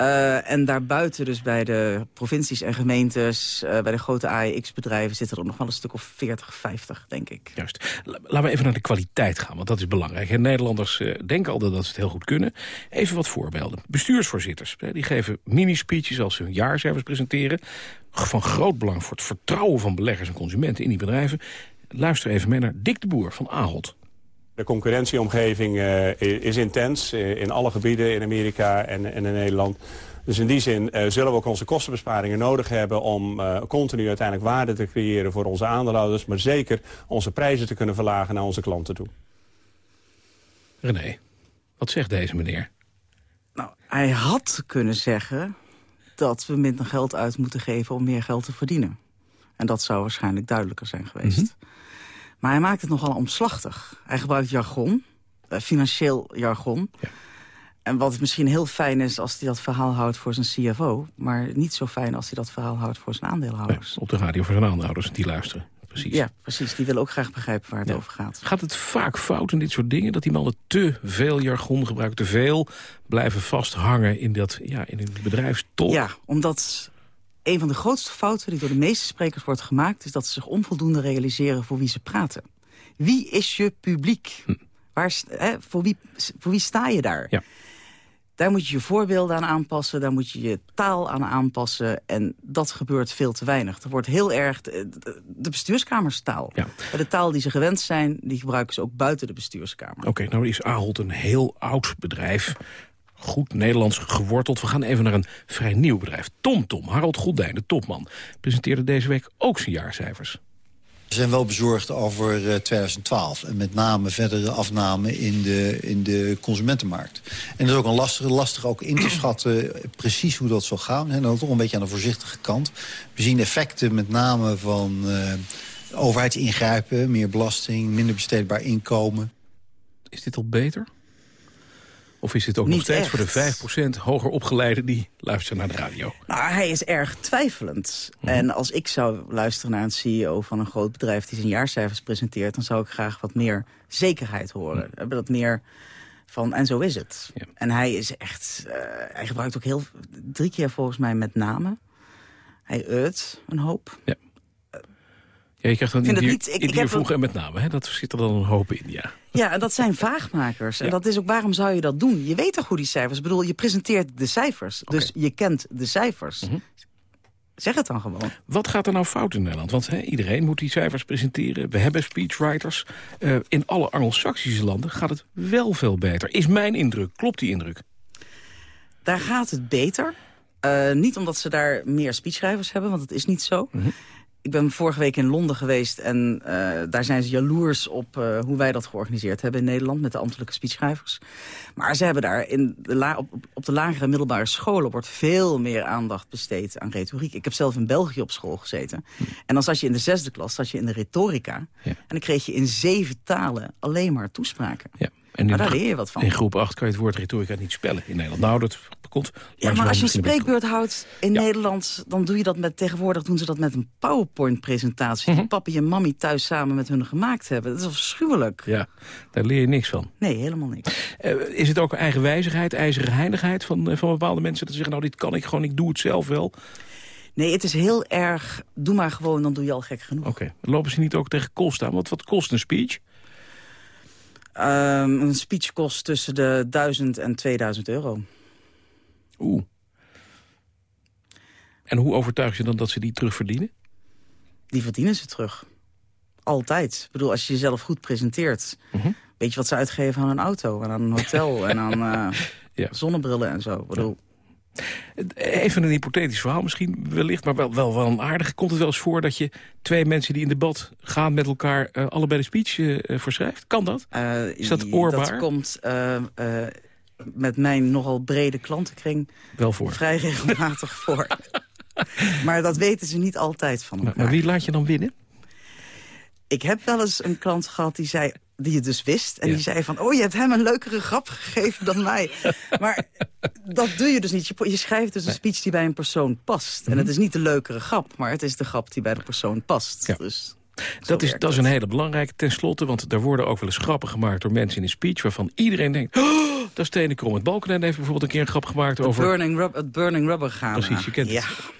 Uh, en daarbuiten dus bij de provincies en gemeentes, uh, bij de grote AEX-bedrijven... zitten er nog wel een stuk of 40, 50, denk ik. Juist. Laten we even naar de kwaliteit gaan, want dat is belangrijk. En Nederlanders uh, denken altijd dat ze het heel goed kunnen. Even wat voorbeelden. Bestuursvoorzitters, die geven mini-speeches als ze hun jaarcijfers presenteren. Van groot belang voor het vertrouwen van beleggers en consumenten in die bedrijven. Luister even mee naar Dick de Boer van Ahold. De concurrentieomgeving uh, is intens uh, in alle gebieden in Amerika en, en in Nederland. Dus in die zin uh, zullen we ook onze kostenbesparingen nodig hebben... om continu uiteindelijk waarde te creëren voor onze aandeelhouders... maar zeker onze prijzen te kunnen verlagen naar onze klanten toe. René, wat zegt deze meneer? Nou, hij had kunnen zeggen dat we minder geld uit moeten geven om meer geld te verdienen. En dat zou waarschijnlijk duidelijker zijn geweest. Mm -hmm. Maar hij maakt het nogal omslachtig. Hij gebruikt jargon, uh, financieel jargon. Ja. En wat misschien heel fijn is als hij dat verhaal houdt voor zijn CFO... maar niet zo fijn als hij dat verhaal houdt voor zijn aandeelhouders. Nee, op de radio voor zijn aandeelhouders, die luisteren. precies. Ja, precies. Die willen ook graag begrijpen waar het over gaat. Gaat het vaak fout in dit soort dingen? Dat die mannen te veel jargon gebruiken, te veel blijven vasthangen in, dat, ja, in hun bedrijfstop? Ja, omdat een van de grootste fouten die door de meeste sprekers wordt gemaakt... is dat ze zich onvoldoende realiseren voor wie ze praten. Wie is je publiek? Hm. Waar, hè, voor, wie, voor wie sta je daar? Ja. Daar moet je je voorbeelden aan aanpassen, daar moet je je taal aan aanpassen. En dat gebeurt veel te weinig. Er wordt heel erg de, de bestuurskamerstaal. Ja. De taal die ze gewend zijn, die gebruiken ze ook buiten de bestuurskamer. Oké, nou is Ahold een heel oud bedrijf. Goed Nederlands geworteld. We gaan even naar een vrij nieuw bedrijf. TomTom, Harold Goddijn, de topman, presenteerde deze week ook zijn jaarcijfers. We zijn wel bezorgd over 2012. En met name verdere afname in de, in de consumentenmarkt. En dat is ook een lastige, lastig ook in te (clears throat) schatten precies hoe dat zal gaan. Zijn dan toch een beetje aan de voorzichtige kant. We zien effecten met name van uh, overheidsingrijpen, meer belasting, minder besteedbaar inkomen. Is dit al beter? Of is dit ook Niet nog steeds echt. voor de 5% hoger opgeleiden die luisteren naar de radio? Nou, hij is erg twijfelend. Mhm. En als ik zou luisteren naar een CEO van een groot bedrijf... die zijn jaarcijfers presenteert... dan zou ik graag wat meer zekerheid horen. Mhm. We hebben dat meer van, en zo is het. En hij is echt... eh, hij gebruikt ook heel... drie keer volgens mij met name. Hij uit een hoop. Ja. Ja, je krijgt dan niet- ik- vroeg en met name. Hè? Dat zit er dan een hoop in, ja. Ja, en dat zijn vaagmakers. En Ja. dat is ook waarom zou je dat doen? Je weet toch hoe die cijfers... Ik bedoel, je presenteert de cijfers. Dus je kent de cijfers. Mhm. Zeg het dan gewoon. Wat gaat er nou fout in Nederland? Want hè, iedereen moet die cijfers presenteren. We hebben speechwriters. Eh, in alle Anglo-Saxische landen gaat het wel veel beter. Is mijn indruk. Klopt die indruk? Daar gaat het beter. Eh, niet omdat ze daar meer speechschrijvers hebben, want het is niet zo. Ik ben vorige week in Londen geweest en eh, daar zijn ze jaloers op eh, hoe wij dat georganiseerd hebben in Nederland met de ambtelijke speechschrijvers. Maar ze hebben daar in de la op, op de lagere middelbare scholen wordt veel meer aandacht besteed aan retoriek. Ik heb zelf in België op school gezeten. En dan zat je in de zesde klas, zat je in de retorica. En dan kreeg je in zeven talen alleen maar toespraken. Ja. En Maar in, daar leer je wat van. in groep 8 kan je het woord retorica niet spellen in Nederland. Nou, dat komt. Ja, maar als je een spreekbeurt houdt in Nederland... dan doe je dat met... Tegenwoordig doen ze dat met een PowerPoint-presentatie... Mhm. die papi en mami thuis samen met hun gemaakt hebben. Dat is afschuwelijk. Ja, daar leer je niks van. Nee, helemaal niks. Eh, is het ook eigenwijzigheid, ijzerheinigheid van, eh, van bepaalde mensen... dat ze zeggen, nou, dit kan ik gewoon, ik doe het zelf wel? Nee, het is heel erg... Doe maar gewoon, dan doe je al gek genoeg. Oké, lopen ze niet ook tegen kosten aan? Want wat kost een speech? Ehm, een speech kost tussen de 1000 en 2000 euro. Oeh. En hoe overtuig je dan dat ze die terugverdienen? Die verdienen ze terug. Altijd. Ik bedoel, als je jezelf goed presenteert... Mhm. weet je wat ze uitgeven aan een auto en aan een hotel... en aan (laughs) eh, zonnebrillen en zo. Ik bedoel, Even een hypothetisch verhaal misschien wellicht, maar wel, wel, wel een aardige. Komt het wel eens voor dat je twee mensen die in debat gaan met elkaar... eh, allebei de speech eh, verschrijft? Kan dat? Is dat oorbaar? Dat komt met mijn nogal brede klantenkring Wel voor. vrij regelmatig (laughs) voor. maar dat weten ze niet altijd van Maar, elkaar. maar wie laat je dan winnen? Ik heb wel eens een klant gehad die zei die het dus wist. En die zei van, oh, je hebt hem een leukere grap gegeven dan mij. (laughs) maar dat doe je dus niet. Je, je schrijft dus een speech die bij een persoon past. En het is niet de leukere grap, maar het is de grap die bij de persoon past. Dus, Dat is, dat is een hele belangrijke tenslotte, want er worden ook wel eens grappen gemaakt door mensen in een speech waarvan iedereen denkt, oh, dat is Tene Krom. Het Balkenende heeft bijvoorbeeld een keer een grap gemaakt het, over... burning rub, het burning rubber gaan. Precies, je kent ja. het.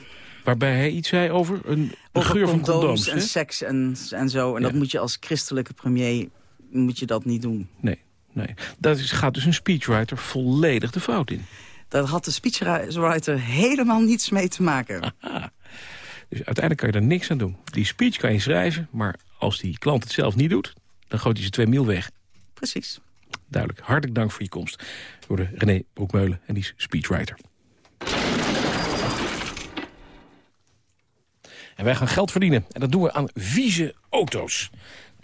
Waarbij hij iets zei over een, een Over geur van condooms en hè? seks en, en zo. En dat moet je als christelijke premier moet je dat niet doen. Nee, nee. Dat is, gaat dus een speechwriter volledig de fout in. Daar had de speechwriter helemaal niets mee te maken. (laughs) Dus uiteindelijk kan je daar niks aan doen. Die speech kan je schrijven, maar als die klant het zelf niet doet... dan gooit hij ze twee mil weg. Precies. Duidelijk. Hartelijk dank voor je komst. Door de René Broekmeulen en die is speechwriter. En wij gaan geld verdienen. En dat doen we aan vieze auto's.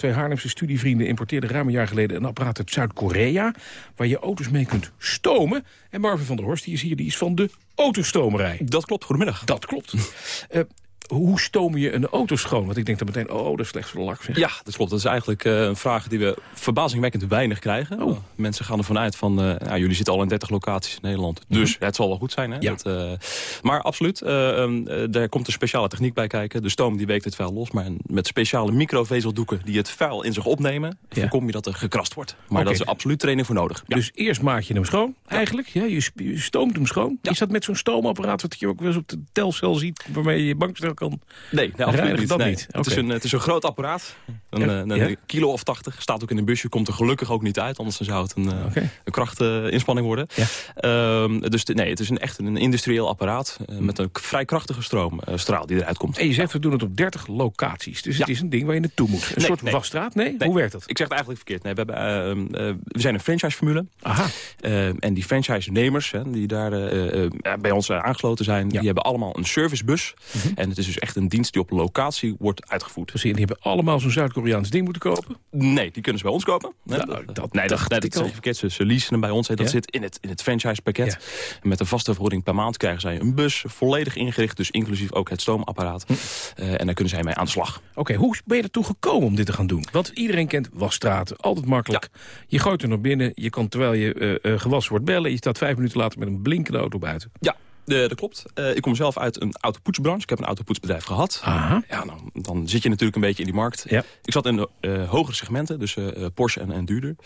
Twee Haarlemse studievrienden importeerden ruim een jaar geleden... een apparaat uit Zuid-Korea... waar je auto's mee kunt stomen. En Marvin van der Horst, die is hier, die is van de autostomerij. Dat klopt, goedemiddag. Dat klopt. (laughs) Eh, hoe stoom je een auto schoon? Want ik denk dan meteen, oh, dat is slecht voor de lak. Ja, dat klopt. Dat is eigenlijk uh, een vraag die we verbazingwekkend weinig krijgen. Oh. Mensen gaan ervan uit van, uh, nou, jullie zitten al in 30 locaties in Nederland. Mhm. Dus het zal wel goed zijn. Hè? Ja. Dat, uh, maar absoluut, um, daar komt een speciale techniek bij kijken. De stoom die weekt het vuil los. Maar met speciale microvezeldoeken die het vuil in zich opnemen... Ja. voorkom je dat er gekrast wordt. Maar okay. dat is absoluut training voor nodig. Ja. Dus eerst maak je hem schoon, eigenlijk. Ja, je, je stoomt hem schoon. Is dat met zo'n stoomapparaat wat je ook wel eens op de telcel ziet... waarmee je je bankstel kan Nee, absoluut. Dat nee. niet. Okay. Het, is een, het is een groot apparaat. Een, ja. een, een kilo of 80. Staat ook in een busje. Komt er gelukkig ook niet uit. Anders zou het een, okay. een krachtinspanning worden. Ja. Um, dus de, nee, het is een, echt een industrieel apparaat. Uh, met een vrij krachtige stroomstraal uh, die eruit komt. En je zegt we doen het op 30 locaties. Dus het is een ding waar je naartoe moet. Een nee, soort nee. wasstraat? Nee? Hoe werkt dat? Ik zeg het eigenlijk verkeerd. Nee, we, hebben, uh, we zijn een franchise-formule. Aha. en die franchise-nemers die daar bij ons aangesloten zijn... die hebben allemaal een servicebus. -hmm. En het is dus echt een dienst die op locatie wordt uitgevoerd. Precies, en die hebben allemaal zo'n Zuid-Koreaans ding moeten kopen? Nee, die kunnen ze bij ons kopen. Nee, ja, dat, dat, nee, dat, dat. Ze, ze leasen hem bij ons. Dat ja? zit in het, in het franchise-pakket. Ja. En met een vaste vergoeding per maand krijgen zij een bus, volledig ingericht. Dus inclusief ook het stoomapparaat. Hm. Uh, en daar kunnen zij mee aan de slag. Oké, okay, hoe ben je ertoe gekomen om dit te gaan doen? Want iedereen kent wasstraten, altijd makkelijk. Je gooit er naar binnen, je kan terwijl je uh, gewassen wordt bellen. Je staat vijf minuten later met een blinkende auto buiten. Ja, de, dat klopt. Uh, ik kom zelf uit een autopoetsbranche. Ik heb een autopoetsbedrijf gehad. Aha. Ja, dan, dan zit je natuurlijk een beetje in die markt. Ja. Ik zat in de uh, hogere segmenten, dus Porsche en, en duurder.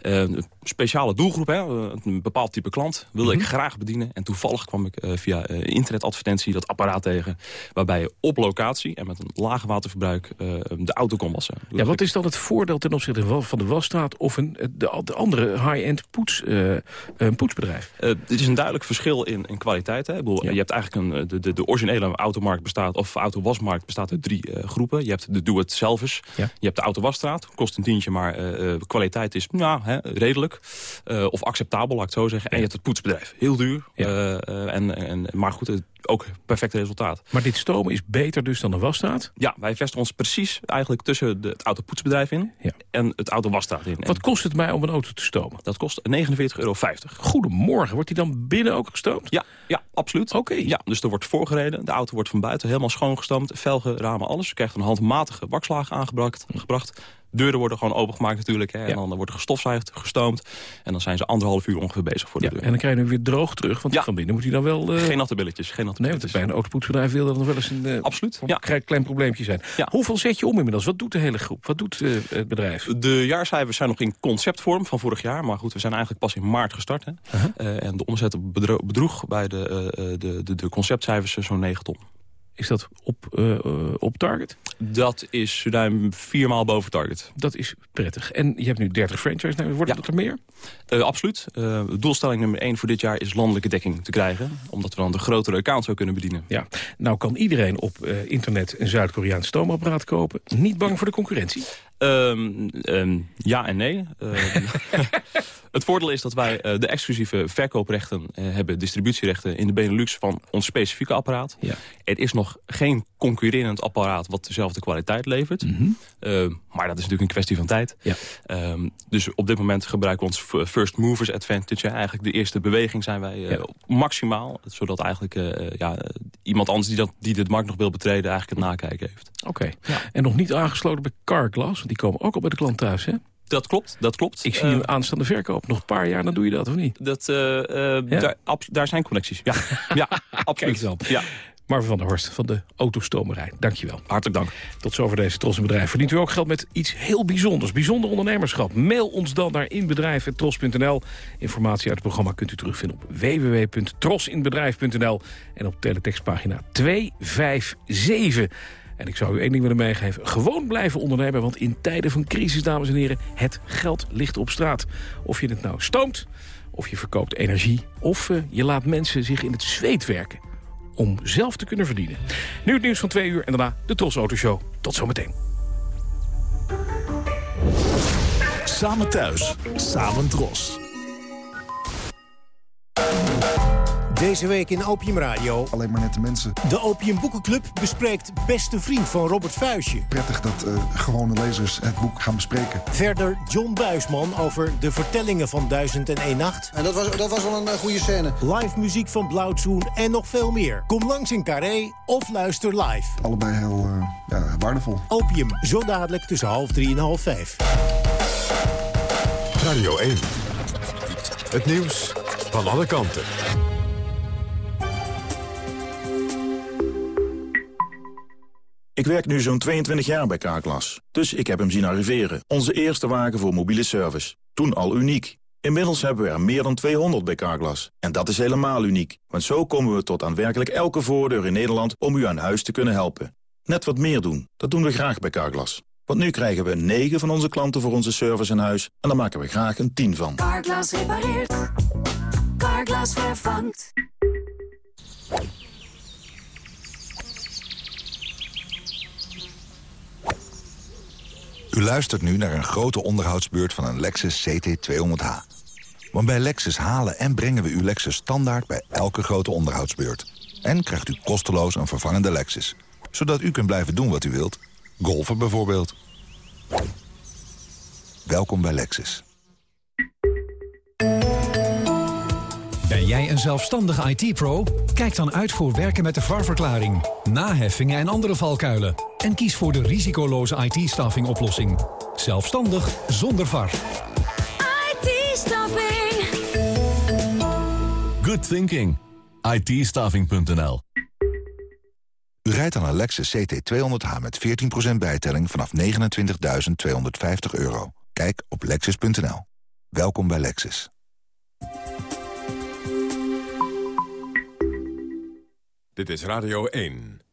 een speciale doelgroep, hè, een bepaald type klant, wilde mm -hmm. ik graag bedienen. En toevallig kwam ik via internetadvertentie dat apparaat tegen... waarbij je op locatie en met een laag waterverbruik de auto kon wassen. Dus ja, wat is dan het voordeel ten opzichte van de wasstraat... of een, de, de andere high-end poets, poetsbedrijf? Het is een duidelijk verschil in, in kwaliteit. Hè. Ik bedoel, ja. Je hebt eigenlijk een, de, de, de originele automarkt bestaat, of autowasmarkt bestaat uit drie uh, groepen. Je hebt de doe-het-zelvers. Ja. Je hebt de autowasstraat. Kost een tientje, maar uh, kwaliteit is nou, hè, redelijk. Uh, of acceptabel, laat ik het zo zeggen. En je hebt het poetsbedrijf. Heel duur. en, en, maar goed, het, ook perfect resultaat. Maar dit stomen is beter dus dan de wasstraat? Ja, wij vestigen ons precies eigenlijk tussen de, het autopoetsbedrijf in ja. en het autowasstraat in. Wat kost het mij om een auto te stomen? Dat kost 49,50 euro. Goedemorgen, wordt die dan binnen ook gestoomd? Ja, ja absoluut. Oké. Okay. Ja, dus er wordt voorgereden, de auto wordt van buiten helemaal schoongestoomd, velgen, ramen, alles. Je krijgt een handmatige bakslaag aangebracht. Gebracht deuren worden gewoon opengemaakt natuurlijk. Hè, en ja. dan wordt er gestofzuigd, gestoomd. En dan zijn ze anderhalf uur ongeveer bezig voor de ja, deur. En dan krijg je hem weer droog terug, want van binnen moet hij dan wel... Uh... Geen natte billetjes. Geen natte nee, want bij een autopoetsbedrijf wil dat nog wel eens een uh, Absoluut, ja. klein probleempje zijn. Hoeveel zet je om inmiddels? Wat doet de hele groep? Wat doet uh, het bedrijf? De jaarcijfers zijn nog in conceptvorm van vorig jaar. Maar goed, we zijn eigenlijk pas in maart gestart. Hè. -huh. en de omzet bedroeg bij de, de, de, de conceptcijfers zo'n 9 ton. Is dat op, uh, op target? Dat is ruim vier maal boven target. Dat is prettig. En je hebt nu 30 franchise. Nou, worden ja. dat er meer? Uh, absoluut. Uh, doelstelling nummer 1 voor dit jaar is landelijke dekking te krijgen. Omdat we dan de grotere accounts ook kunnen bedienen. Ja. Nou kan iedereen op internet een Zuid-Koreaans stoomapparaat kopen. Niet bang voor de concurrentie? Um, um, ja en nee. (laughs) (laughs) het voordeel is dat wij uh, de exclusieve verkooprechten uh, hebben, distributierechten in de Benelux van ons specifieke apparaat. Ja. Er is nog geen concurrerend apparaat wat dezelfde kwaliteit levert. Mm -hmm. uh, maar dat is natuurlijk een kwestie van tijd. Ja. Um, dus op dit moment gebruiken we ons first movers advantage. Eigenlijk de eerste beweging zijn wij ja. maximaal. Zodat eigenlijk ja, iemand anders die, dat, die de markt nog wil betreden eigenlijk het nakijken heeft. Oké. Okay. Ja. En nog niet aangesloten bij Carglass. Die komen ook al bij de klant thuis, hè? Dat klopt, dat klopt. Ik zie een uh, aanstaande verkoop. Nog een paar jaar, dan doe je dat, of niet? Dat, uh, ja? daar, daar, zijn connecties, ja. (laughs) ja absoluut. Ja. Marvin van der Horst van de Autostomerij. Dankjewel. Hartelijk dank. Tot zover deze Tros Bedrijf. Verdient u ook geld met iets heel bijzonders. Bijzonder ondernemerschap. Mail ons dan naar inbedrijf.tros.nl. Informatie uit het programma kunt u terugvinden op www.trosinbedrijf.nl. En op teletextpagina 257. En ik zou u één ding willen meegeven. Gewoon blijven ondernemen, want in tijden van crisis, dames en heren... het geld ligt op straat. Of je het nou stoomt, of je verkoopt energie... of uh, je laat mensen zich in het zweet werken om zelf te kunnen verdienen. Nu het nieuws van twee uur en daarna de Tros Auto Show. Tot zometeen. Samen thuis, samen Tros. Deze week in Opium Radio. Alleen maar nette mensen. De Opium Boekenclub bespreekt Beste Vriend van Robert Vuijsje. Prettig dat uh, gewone lezers het boek gaan bespreken. Verder John Buisman over de vertellingen van Duizend en Een Nacht. En dat was, dat was wel een uh, goede scène. Live muziek van Blauwtsoen en nog veel meer. Kom langs in Carré of luister live. Allebei heel uh, ja, waardevol. Opium, zo dadelijk tussen half drie en half vijf. Radio 1. Het nieuws van alle kanten. Ik werk nu zo'n 22 jaar bij Carglass, dus ik heb hem zien arriveren. Onze eerste wagen voor mobiele service. Toen al uniek. Inmiddels hebben we er meer dan 200 bij Carglass. En dat is helemaal uniek, want zo komen we tot aan werkelijk elke voordeur in Nederland om u aan huis te kunnen helpen. Net wat meer doen, dat doen we graag bij Carglass. Want nu krijgen we 9 van onze klanten voor onze service in huis en daar maken we graag een 10 van. Carglass repareert. Carglass vervangt. U luistert nu naar een grote onderhoudsbeurt van een Lexus CT200H. Want bij Lexus halen en brengen we uw Lexus standaard bij elke grote onderhoudsbeurt. En krijgt u kosteloos een vervangende Lexus. Zodat u kunt blijven doen wat u wilt. Golfen bijvoorbeeld. Welkom bij Lexus. Ben jij een zelfstandige IT-pro? Kijk dan uit voor werken met de VAR-verklaring, naheffingen en andere valkuilen. En kies voor de risicoloze IT-staffing oplossing. Zelfstandig zonder VAR. IT-staffing. Good thinking. it U rijdt aan een Lexus CT200H met 14% bijtelling vanaf 29.250 euro. Kijk op lexus.nl. Welkom bij Lexus. Dit is Radio 1.